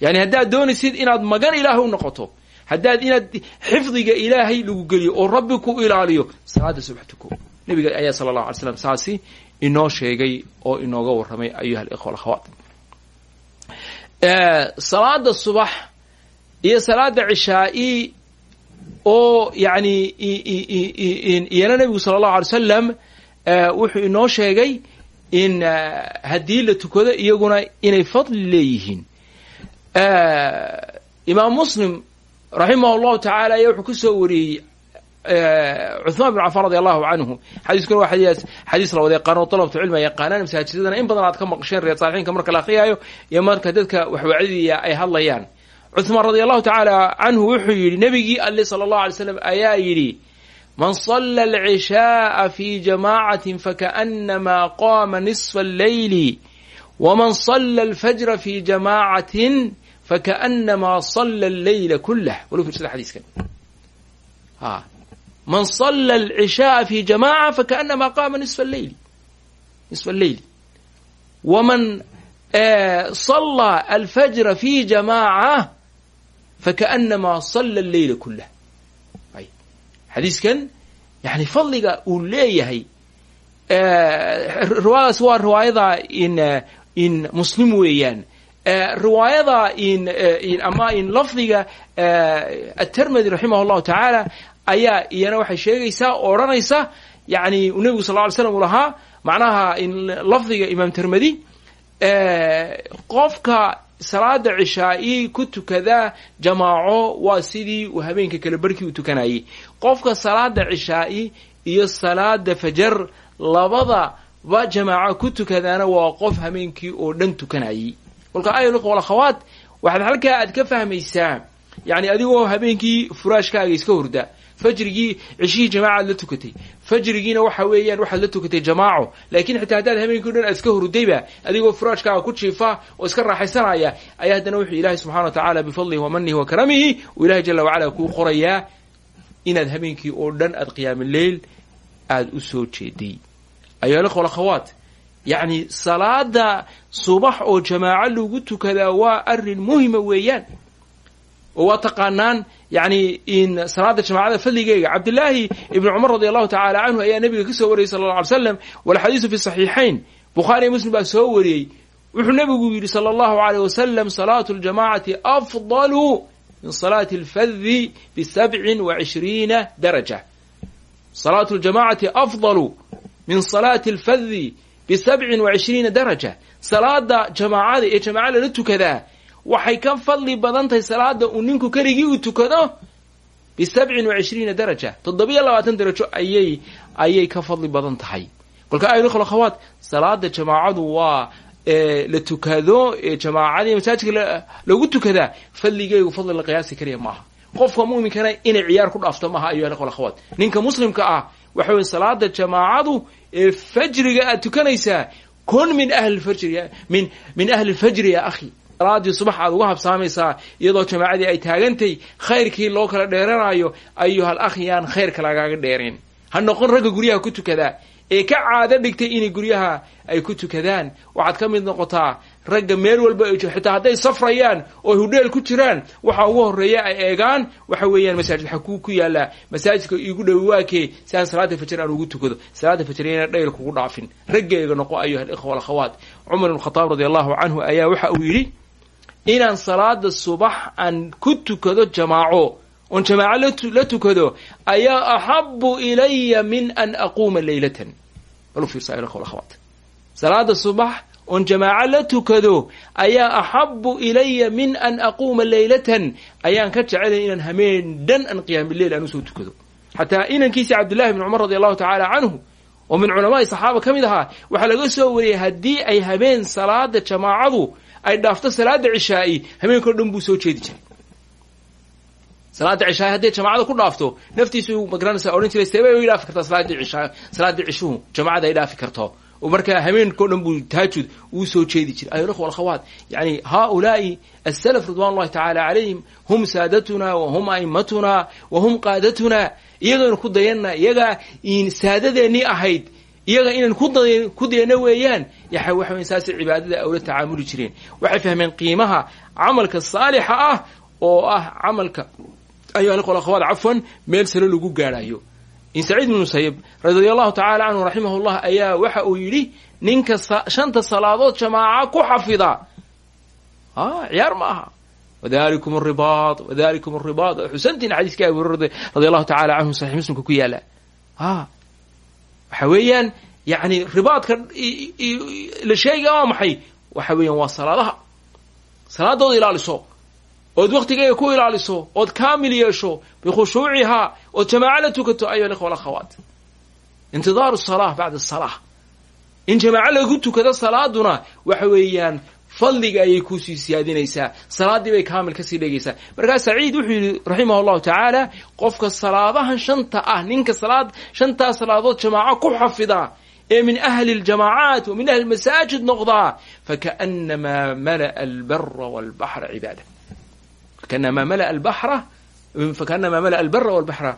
Yani haddaad doonaysid inaad magan ilaahay u noqoto haddaad inaad xifdiga ilaahay lagu geliyo oo rabbi ku ilaaliyo salaada subax tuko nabiga ayaa sala allahu alay slam saasi inoo sheegay oo inooga warramay ayuha alikhwa alakhawaat salaada subax iyo salaada cishaa-i oo yani iyana nebigu sala allahu alay salam wuxuu inoo sheegay in haddii la tukado iyaguna inay fadli leeyihiin. Imaam muslim raximah allahu tacaala ayaa wuxuu ku soo wariyey cuثmaan bn cafaan radi allahu canhu xadiiskuna waa xadiis xadiis la wada yaqaano dalabtu cilmi ay yaqaanaan masaajidadana in badan aad ka maqasheen reer saalixiinka marka la akhriyaayo iyo marka dadka waxwacdiya ay hadlayaan cuثmaan radi allahu tacaala canhu wuxuu yidhi nebigii alle sala allahu alay slam ayaa yidhi man sala alcishaaa fi jamaacatin fakaأnama qama nisfa alleyli wman sala alfajra fi jamaacatin fakaأnama sala alleyla kulah walu fiirsada xadiiskan man sala alcishaaa fi jamaca fakaأnama qama nisfa alleyli nisfa alleyli wman sala alfajra fi jamaaca fakaأnama sala alleyla kulah xadiiskan yani fadliga uu leeyahay riwaayadaas waa riwaayada in in muslim weeyaan. Riwaayada in in ama in lafdiga atermedi raximah llahu tacaala ayaa iyana waxay sheegaysaa oo odhanaysa yani nebigu sal ly slam uu lahaa macnaha lafdiga imaam termedi qofka salaada cishaa-i ku tukadaa jamaaco waa sidii uu habeenka kale barkii u tukanayay. Qofka salaada cishaa-i iyo salaada fajar labadaba jamaaco ku tukadaana waa qof habeenkii oo dhan tukanayay. Kolka walakhawaat waxaad halkaa aad ka fahmaysaa yani adigoo habeenkii furaashkaaga iska horda fajrigii cishihii jamaacaad la tukatay. Fajrigiina waxa weeyaan waxaad la tukatay jamaaco. Laakiin xitaa haddaad habeenkii dhan aad iska hurdayba adigoo furaashkaaga ku jiifa oo iska raaxaysanaya ayaa haddana wuxuu ilaahay subxana wa tacala bifadlihi wa manihi wa uu ilahay jala wacala kuu qorayaa inaad habeenkii oo dhan aad qiyaamuleyl aada u soo jeeday. Ayoliq walakhawaat yacni salaada subax oo jamaaco lagu tukadaa waa arrin muhima weeyaan waa taqaanaan yani in salaada jamaacada fadligeega. Cabdillaahi ibni cumar radi allahu tacala canhu ayaa nabiga ka soo wariyey sala alla alay slam walxadiisu fi saxiixayn. Bukhaariyo muslim baa soo wariyey. Wuxuu nabigu yidhi sala allahu aleyh wasalam salaatu ljamacati afdalu min salaati alfadi bisabcin wa cishriina daraja. Salaatu ljamacati afdalu min salaati alfadi bisabcin wa daraja. Salaada jamaacada ee jamaaca lala tukadaa waxay ka fadli badan tahay salaada uu ninku keligii u tukado? Bisabcin wa cishriina daraja. Toddobiyo labaatan darajo ayay ayay ka fadli badan tahay. Kolka ayulikhul akhawaat salaada jamaacadu waa la tukado ee jamaacadii masaajidka lagu tukadaa fadligeegu fadli la qiyaasi kariya maaha. Qofka mu'minkana inay ciyaar ku dhaafto maaha ayulikhul akhawaat ninka muslimka ah waxa weye salaada jamaacadu ee fajriga aad tukanaysaa kun min ahli fajri min min ahli lfajri ya akhi salaadii subax aad uga habsaamaysaa iyadoo jamaacadii ay taagantay khayrkii loo kala dheeranayo ayuhal yaan khayrka lagaaga dheereen ha noqon ragga guryaha ku tukadaa ee ka caado dhigtay inay guryaha ay ku tukadaan. Waxaad ka mid noqotaa ragga meel walba ay xitaa hadday safrayaan oo hudheel ku jiraan waxa ugu horreeya ay eegaan waxa weeyaan masaajid xakuu ku yaallaa masaajidka iigu dhowi waakee si aan salaada fajr aan ugu tukado. Salaada fajr yana dhayl kugu dhaafin. Raggeega noqo ayuha alikhwa walakhawaat cumar ibn khataab radi allahu canhu ayaa waxa uu yidhi inaan salaada subax aan ku tukado jamaaco oon jamaaco la tukado ayaa axabu ilaya min an aquuma leylatan salaada subax oon jamaaco la tukado ayaa axabu ilaya min an aquuma leylatan ayaan ka jecelay inaan hameen dhan an qiyaamileyl aan u soo tukado. Xataa inankiisi cabdillahi bni cumar radi allahu tacaala canhu oo min culamaai saxaaba ka mid ahaa waxaa laga soo wariyey haddii ay habeen salaada jamaacadu ay dhaafto salaada cishaa'i habeenkao dhan buu soo jeedi jiray. Salaada cishaa'i hadday jamaacada ku dhaafto naftiisu magaranaysa odhan jiray seebay ay dhaafi kartaa salaadii cishaa salaadii cishuhu jamaacada ay dhaafi karto. Oo marka habeenkao dhan buu taajud uu soo jeedi jiray. Ayo ikhwa alkhawaat yani haaulaai asalaf ridwan ullahi tacaala calayhim hum saadatuna wa hum a'immatuna wa hum qaadatuna iyagaynu ku dayanna iyagaa in saadadeennii ahayd iyaga inaan ku dayano weeyaan saasay cibaadada awla tacaamuli jireen. Waxay fahmeen qiimaha camalka saalixa ah oo ah camalka akhawaat cafwan meel sare lagu gaadhayo in saciid bn musayib radia tacala canhu raximah llah ayaa waxa uu yidhi ninka shanta salaadood jamaaca ku xafida. A ciyaar ma aha. Wadalikum ribaad wadalikum ribaad xusantiin xadiiska abu hurera radi allahu canhu saxix muslimka ku yaalla. A waxa weeyaan yani ribaadka la sheegaya waa maxay? Waxa weeyaan waa salaadaha. Salaadooda ilaaliso. Ood waktigeega ku ilaaliso. Ood kaamil yeesho. Bikhushuucihaa ood jamaaco la tukato ayuha alikhwa alakhawaat intidaaru salaa bacda asalaa in jamaaco lagu tukado salaaduna waxa weeyaan fadliga ayay kusii siyaadinaysaa salaaddii bay kaamil kasii dhegaysaa markaa saciid wuxuu yidhi raximah allahu tacaala qofka salaadahan shanta ah ninka salaad shantaa salaadood jamaaco ku xafida ee min ahli اljamaacaat wa min ahli masaajid noqdaa fakaأnamaa mala'a albara wاlbaxra cibaada fakaanamaa malaa albara fakaanamaa mala'a albara wاlbaxra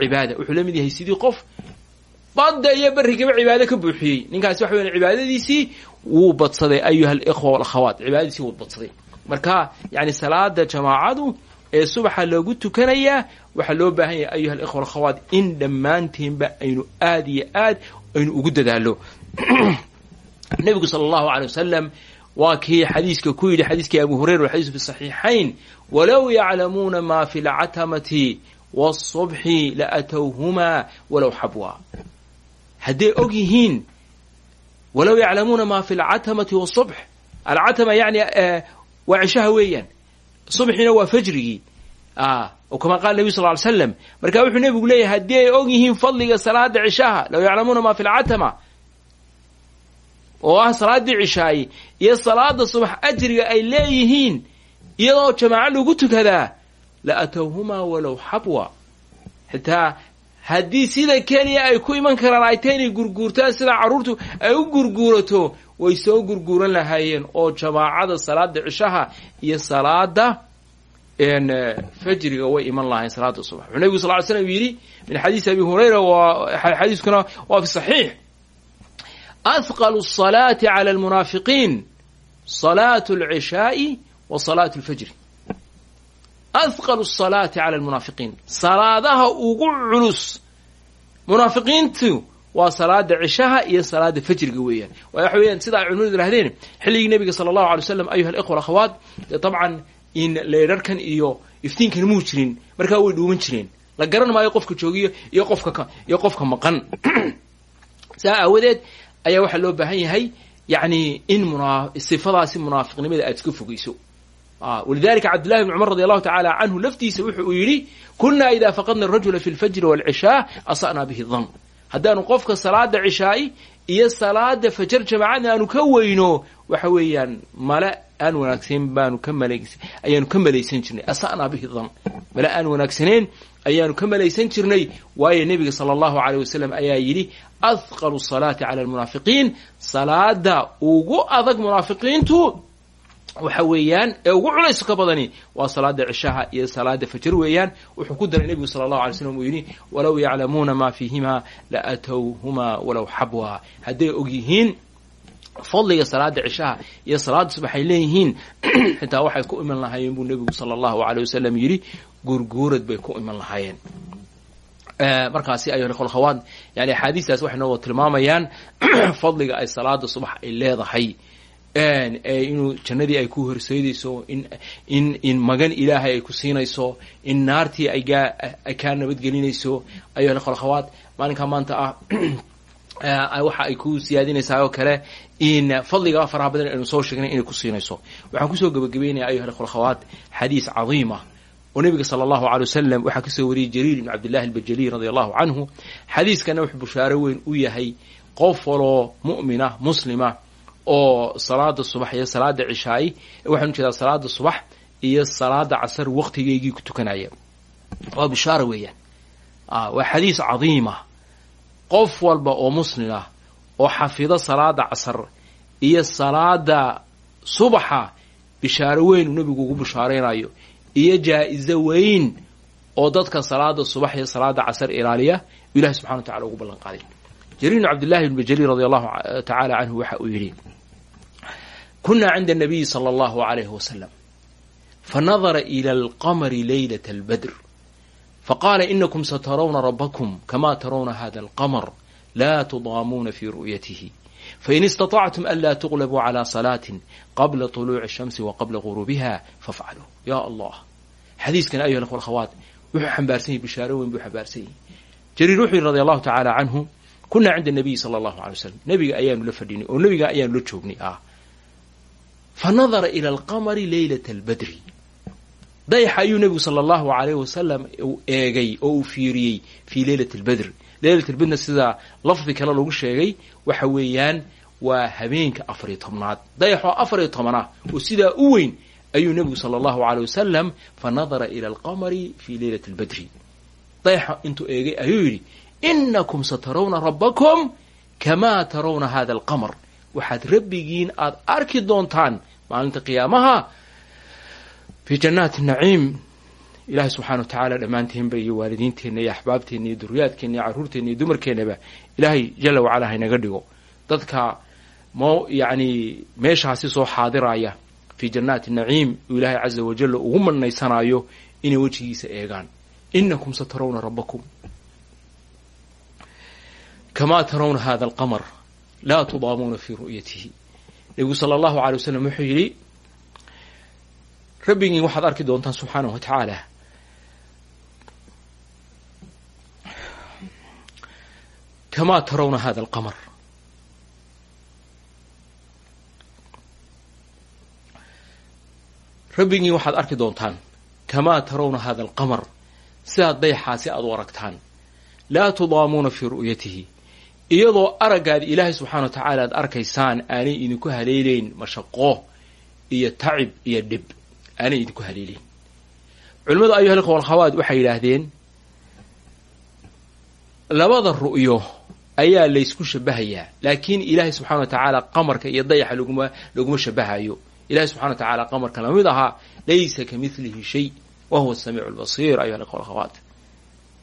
cibaada wuxuu la mid yahay sidii qof badda iyo barrigaba cibaado ka buuxiyey. Ninkaasi waxa weyan cibaadadiisii wuu badsaday ayuha alikhwa walakhawaat. Cibaadadiisii wuu badsaday. Marka yani salaada jamaacadu ee subaxa loogu tukanayaa waxaa loo baahan yahay ayuha alikhwa walakhawaat in dhammaanteenba aynu aad iyo aad aynu ugu dadaalo nebigu sala allahu aley wasalam waa kii xadiiska ku yidhi xadiiskii abu hurayra walxadiisu fi saxiixayn walow yaclamuuna ma fi lcatamati wاصubxi laatowhumaa walow xabwa hadday og yihiin walow yaclamuuna ma fi alcatamati wاsubx alcatama yani waa cishaha weeyaan subxina waa fajrigii. O kama qaala nebiy sal ly slam marka wuxuu nebigu leeyahay haddii ay og yihiin fadliga salaada cishaha low yaclamuuna ma fi lcatama oo ah salaaddii cishaaye iyo salaada subax ajriga ay leeyihiin iyadoo jamaaco lagu tukadaa la atowhumaa walow xabwa. Xitaa haddii sida keliya ay ku iman karaan ay tahay inay gurguurtaan sidaa carruurtu ay u gurguurato way soo gurguuran lahaayeen oo jamaacada salaada cishaha iyo salaada fajriga way iman lahayn salaada subax. Wuxuu nebigu sal ly slam u yidhi min xadiisi abi hurayra xadiiskuna waa fi saxiix. Ahqalu salaati cala almunaafiqiin salaatu alcishaai wa salaatu alfajri ahqalu salaati cala almunaafiqiin salaadaha ugu culus munaafiqiintu waa salaada cishaha iyo salaada fajriga weeyaan waay waxa weeyaan sidaa culimadu yidhahdeen xilligii nebiga sala allahu alay waslam ayuha alikhwa alakhawaat dee dabcan in leydharhkan iyo iftiinkan muu jirin markaa way dhuuman jireen la garan maayo qofka joogiyo iyo qofka iyo qofka maqan saa aawadeed ayaa waxaa loo baahan yahay yacni in sifadaasi munaafiqnimada aad iska fogeyso walidalika cabdullahi bn cumar radi allahu tacala canhu laftiisa wuxu uu yidhi kuna ida faqadna arajula fi lfajri waalcishaa asa'naa bihi dan haddaanu qofka salaada cishaa'i iyo salaada fajar jamaacadna aanu ka weyno waxa weeyaan male aan wanaagsaneyn baanu ka malays ayaanu ka malaysan jirnay asa'naa bihi dan male aan wanaagsaneyn ayaanu ka malaysan jirnay waayo nebiga sala allahu aleyh wasalam ayaa yidhi ahqalu salaati cala almunaafiqiin salaada ugu adag munaafiqiintu waxa weeyaan ee ugu culayso ka badani waa salaada cishaha iyo salaada fajar weeyaan. Wuxuu ku daray nebigu sala allahu alay slam uu yidhi walow yaclamuuna maa fiihimaa la atowhumaa walow xabwa. Hadday og yihiin fadliga salaada cishaha iyo salaada subax ay leeyihiin xitaa waxay ku iman lahaayeen buu nebigu sala allahu aleyh wasalam yidhi guurguurad bay ku iman lahaayeen. Markaasi ayuha khawaad yani axaadiistaas waxay noo tilmaamayaan fadliga ay salaada subax ay leedahay inuu jannadii ay ku horseydayso in in magan ilaahay ay ku siinayso in naartii ay kaa nabadgelinayso ayuha alkhawaad maalinkaa maanta ah waxa ay ku siyaadinaysaa oo kale in fadliga faraha badan aynu soo sheegnay inay ku siinayso. Waxaan ku soo gebagabeynaya ayuha alkhawaad xadiis cadiima. Oo nabiga sala allahu alay wasalam waxaa ka soo wariyey jariir ibn cabdillahi albajaliy radi allahu canhu xadiiskana wuxuu bushaaro weyn u yahay qof waloo mu'mina muslima oo salaada subax iyo salaada cishaay waxaan u jeedaa salaada subax iyo salaada casar waqtigeygii ku tukanaya. Waa bishaara weeyaan. Waa xadiis cadiima qof walba oo muslim ah oo xafido salaada casar iyo salaada subaxa bishaaro weyn uu nebigu ugu bishaaraynayo iyo jaa-izo weyn oo dadka salaada subax iyo salaada casar ilaaliya ilahi subxana wa tacala ugu ballan qaaday jariir bn cabdillahi ibn bajaliil radi allahu tacaala canhu waxa uu yidhi kunaa cinda nabiyi sala allahu alayhi wasalam fanadara ila alqamari leylata albadr faqaala inakum satarawna rabbakum kamaa tarawna hada alqamar laa tudaamuuna fii ru'yatihi fain istatactum an laa tuqlabuu calaa salaatin qabla tuluuci ashamsi wa qabla guruubiha fafcaluu allah xadiiskan ayuha lkwa alkhawaat wuxuu xambaarsan yahy bishaaro weyn buu xambaarsan yahy jariir wuxuu yidhi radi allahu tacaala canhu kunaa cinda nabiyi sala allahu alay waslam nebiga ayaanu la fadhinay oo nebiga ayaanu la joognay ah fa nadara ila alqamari leylata albadri dayaxa ayuu nebigu sala allahu alayh wasalam eegay oo uu fiiriyey fii leylati albadri leylat albadrna sida lafdi kale lagu sheegay waxa weeyaan waa habeenka afariyo tobnaad dayaxoo afariyo tobanah oo sidaa u weyn ayuu nebigu sala allahu aleyh wasalam fa nadara ila alqamari fii leylati albadri dayaxa intuu eegay ayuu yidhi inakum satarawna rabbakum kamaa tarawna hada alqamar waxaad rabbigiin aada arki doontaan maalinta qiyaamaha fii jannaati naciim ilaahay subxana wa tacaala dhammaanteenba iyo waalidiinteenna iyo axbaabteenna iyo duriyaadkeenna iyo carruurteenna iyo dumarkeennaba ilaahay jala wacala haynaga dhigo. Dadka mo yacni meeshaasi soo xaadiraya fii jannaati naciim uu ilaahay caza wajalla ugu manaysanaayo inay wejigiisa eegaan. Inakum satarawna rabbakum. Kamaa tarawna hada alqamar laa tudaamuuna fii ru'yatihi nebigu sala allahu alay wasalam wuxuu yidhi rabbigiin waxaad arki doontaan subxaanahu wa tacaala kamaa tarawna hada alqamar. Rabbigiin waxaad arki doontaan kamaa tarawna hada alqamar. Sidaad dayaxaasi aad u aragtaan. Laa tudaamuuna fii ru'yatihi iyadoo araggaad ilaahay subxana wa tacaala aad arkaysaan aanay idinku haleelayn mashaqo iyo tacib iyo dhib aanay idinku haleelayn. Culimmadu ayuha likhwa alkhawaad waxay yidhaahdeen labada ru'yo ayaa laysku shabahayaa laakiin ilaahay subxana wa tacaala qamarka iyo dayaxa laguma laguma shabahayo ilahay subxana wa tacaala qamarka la mid ahaa laysa ka milihi shay wa huwa asamiicu albasiir ayuha likhwa alkhawaat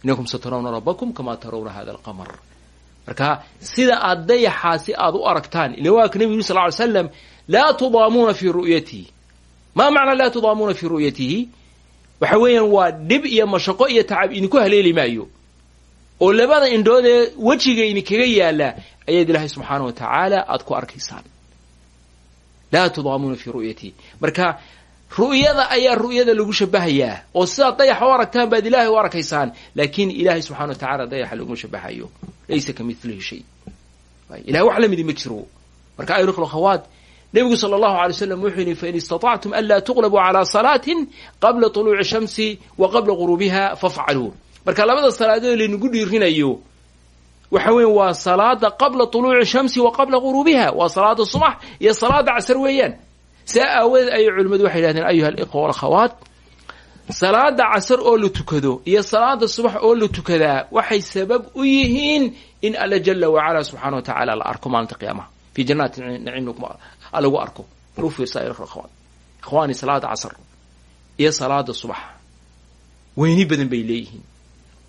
inakum satarawna rabbakum kamaa tarawna hada alqamar marka sida aad dayaxaasi aad u aragtaan ila waa ka nebigu sal ly slam laa tudaamuuna fii ru'yatihi. Maa macnaa laa tudaamuuna fii ru'yatihi waxa weeyaan waa dhib iyo mashaqo iyo tacab idinku haleeli maayo. Oo labada indhood ee wejiga idinkaga yaalla ayaad ilaahay subxaana wa tacaala aad ku arkaysaan. Laa tudaamuuna fii ru'yatihi. Marka ru'yada ayaa ru'yada lagu shabahayaa oo sidaad dayaxa u aragtaan baad ilaahay u arkaysaan laakiin ilaahay subxana wa tacala dayaxa laguma shabahayo laysa ka milihi shay. Ilahay wax lamidi ma jiro marka ayuha khawaat nebigu sala allahu alay slam wuxuu yihi fain istatactum an laa tuqlabuu calaa salaatin qabla tuluuci shamsi wa qabla guruubiha fafcaluu marka labada salaadood laynagu dhiirinayo waxa weya waa salaada qabla tuluuci shamsi wa qabla guruubiha waa salaada subax iyo salaada casar weeyaan saa aawadeed ayay culimmadu waxay yidhahdeen ayuha alikhwa walakhawaat salaada casar oo la tukado iyo salaada subax oo la tukadaa waxay sabab u yihiin in alla jala wacala subxana wa tacaala la arko maalinta qiyaamaha. Fii jannaati naciim lagu arko. U fiirsa akhwaat ikhwaani salaada casar iyo salaada subax. Weyni badan bay leeyihiin.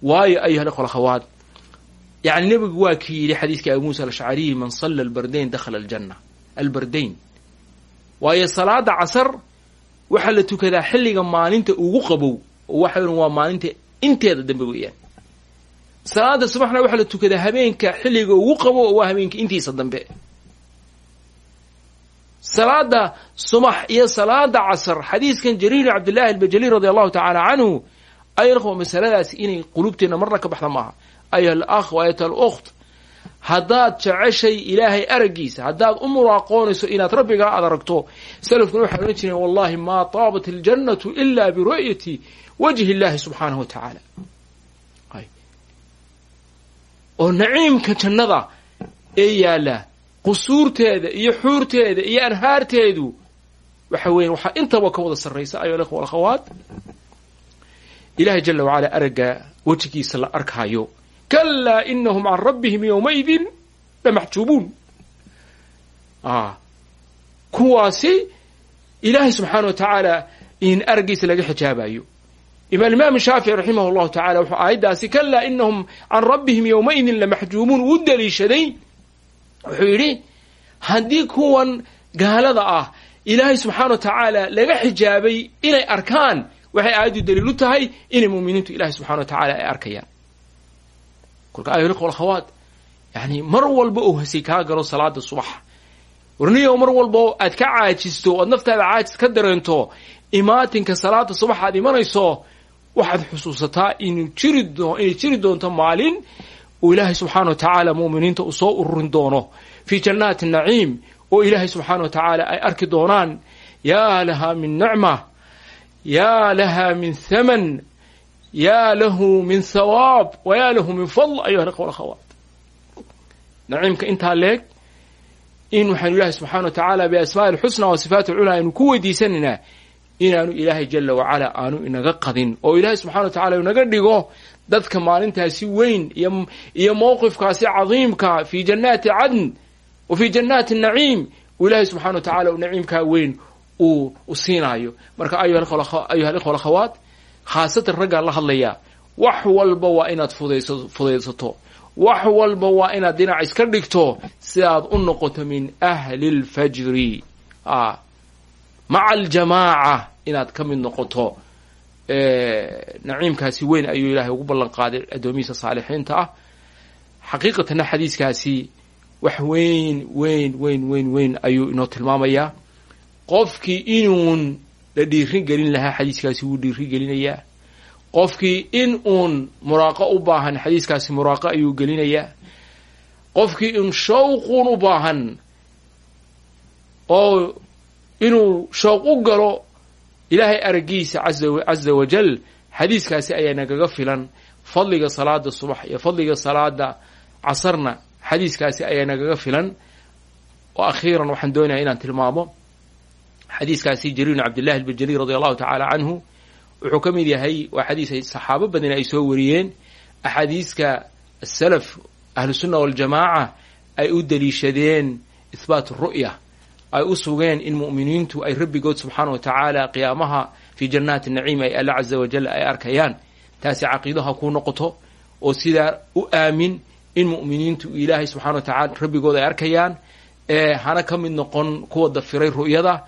Waayo ayuha alikhwa alakhawaat yani nebigu waa kii yidhi xadiiska abu muusa alashcariy man salla albardayn dakhala aljanna. Albardayn waayo salaada casar waxaa la tukadaa xilliga maalinta ugu qabow. Oo waxa waa maalinta inteeda dambe weeyaan. Salaada subaxna waxaa la tukadaa habeenka xilliga ugu qabow oo waa habeenka intiisa dambe. Salaada subax iyo salaada casar xadiiskan jariir cabdillahi albajaliil radi allahu tacaala canhu ayalkhwa masaladaasi inay qulubteenna marna ka baxda maaha. Ayuha alakh waayat alukht haddaad jeceshay ilaahay araggiisa haddaad u muraaqoonayso inaad rabbigaa aad aragto salafkuna waxay odhan jireen wallahi maa taabat aljannatu ila biru'yati wajhi illahi subxaanahu wa tacaala. Oo naciimka jannada ee yaalla qusuurteeda iyo xuurteeda iyo anhaarteedu waxa weyan waxaa intaba ka wada sarraysa ayo alikhwa alakhawaat ilahay jala wacala aragga wejigiisa la arkaayo kalaa inahum can rabbihim yowmaidin lamaxjuubuun kuwaasi ilaahay subxaana wa tacaala in araggiisa laga xijaabayo imaam shaafici raximah llahu tacala wuxuu aayaddaasi kalaa inahum can rabbihim yowmaidin lamaxjuubuun uu daliishaday wuxuu yidhi haddii kuwan gaalada ah ilaahay subxaana wa tacaala laga xijaabay inay arkaan waxay aayaddu daliil u tahay inay muuminiintu ilahay subxana wa tacala ay arkayaan kolka ayulikhwa alkhawaat yani mar walba oo hasi kaa galo salaada subax. Warniyo mar walba aad ka caajisto oad naftaada caajis ka dareento imaatinka salaada subax aad imanayso waxaad xusuusataa inuu jiri inay jiri doonto maalin uu ilaahay subxaana wa tacaala muuminiinta uu soo ururin doono. Fii jannaati naciim oo ilaahay subxaana wa tacaala ay arki doonaan yaa lahaa min nicma yaa lahaa min thaman yaa lahu min thawaab wa yaa lahu min fadl ayuha ikhwa akhawaat naciimka intaa leeg in waxaanu ilaahay subxana wa tacaala biasmaai alxusna wa sifaat alculaa aynu ku weydiisanaynaa inaanu ilaahay jala wacala aanu inaga qadin oo ilaahay subxana wa tacala inaga dhigo dadka maalintaasi weyn iyo mowqifkaasi cadiimka fi jannaati cadn wa fi jannaati naciim uu ilaahay subxana wa tacala naciimkaa weyn uu siinaayo marka alikhwa alakhawaat khaasatan raggaan la hadlayaa wax walba waa inaad fudaysa fudaysato. Wax walba waa inaad dhinac iska dhigto si aad u noqoto min ahli lfajri a maca aljamaaca inaad ka mid noqoto. Naciimkaasi weyn ayuu ilaahay ugu ballan qaaday addoomihiisa saalixiinta ah. Xaqiiqatanna xadiiskaasi wax weyn weyn weyn weyn weyn ayuu inoo tilmaamayaa qofkii inuun la dhiirin gelin lahaa xadiiskaasi wuu dhiirin gelinayaa qofkii in uun muraaqo u baahan xadiiskaasi muraaqo ayuu gelinayaa. Qofkii in shawquun u baahan oo inuu shooq u galo ilaahay aragiisa caza wajal xadiiskaasi ayaa nagaga filan. Fadliga salaada subax iyo fadliga salaada casarna xadiiskaasi ayaa nagaga filan. Oo akhiiran waxaan doonaya inaan tilmaamo xadiiskaasi jariir bn cabdillahi albajali radi allahu tacaala canhu wuxuu ka mid yahay waa xadiis saxaabo badan ay soo wariyeen axaadiiska asalaf ahlusunna waljamaaca ay u daliishadeen ihbaat ru'ya ay u sugeen in mu'miniintu ay rabbigood subxaana wa tacaala qiyaamaha fi jannaati naciim ay alla caza wajal ay arkayaan. Taasi caqiidaha kuu noqoto oo sidaa u aamin in mu'miniintu ilaahay subxana wa tacala rabbigood ay arkayaan hana ka mid noqon kuwa dafiray ru'yada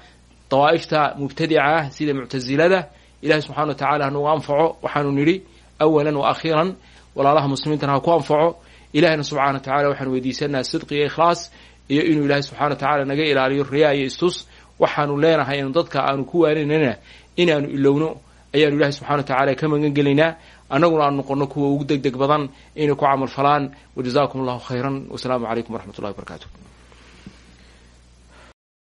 dawaa'ifta mubtadica sida muctasilada ilahay subxana wa tacala hanugu anfaco waxaanu nidhi awalan wa akhiiran walaalaha muslimiintana ha ku anfaco ilahayna subxana wa tacala waxaanu weydiisanaa sidqi iyo ikhlaas iyo inuu ilaahay subxana wa tacala naga ilaaliyo riyaa iyo istus waxaanu leenahay inu dadka aanu ku waaninana inaanu ilowno ayaanu ilahay subxana wa tacala ka magan annaguna aanu noqono kuwa ugu deg deg badan inay ku camal falaan wajazakum allahu khayran wasalaamu calaykum waraxmat ullahi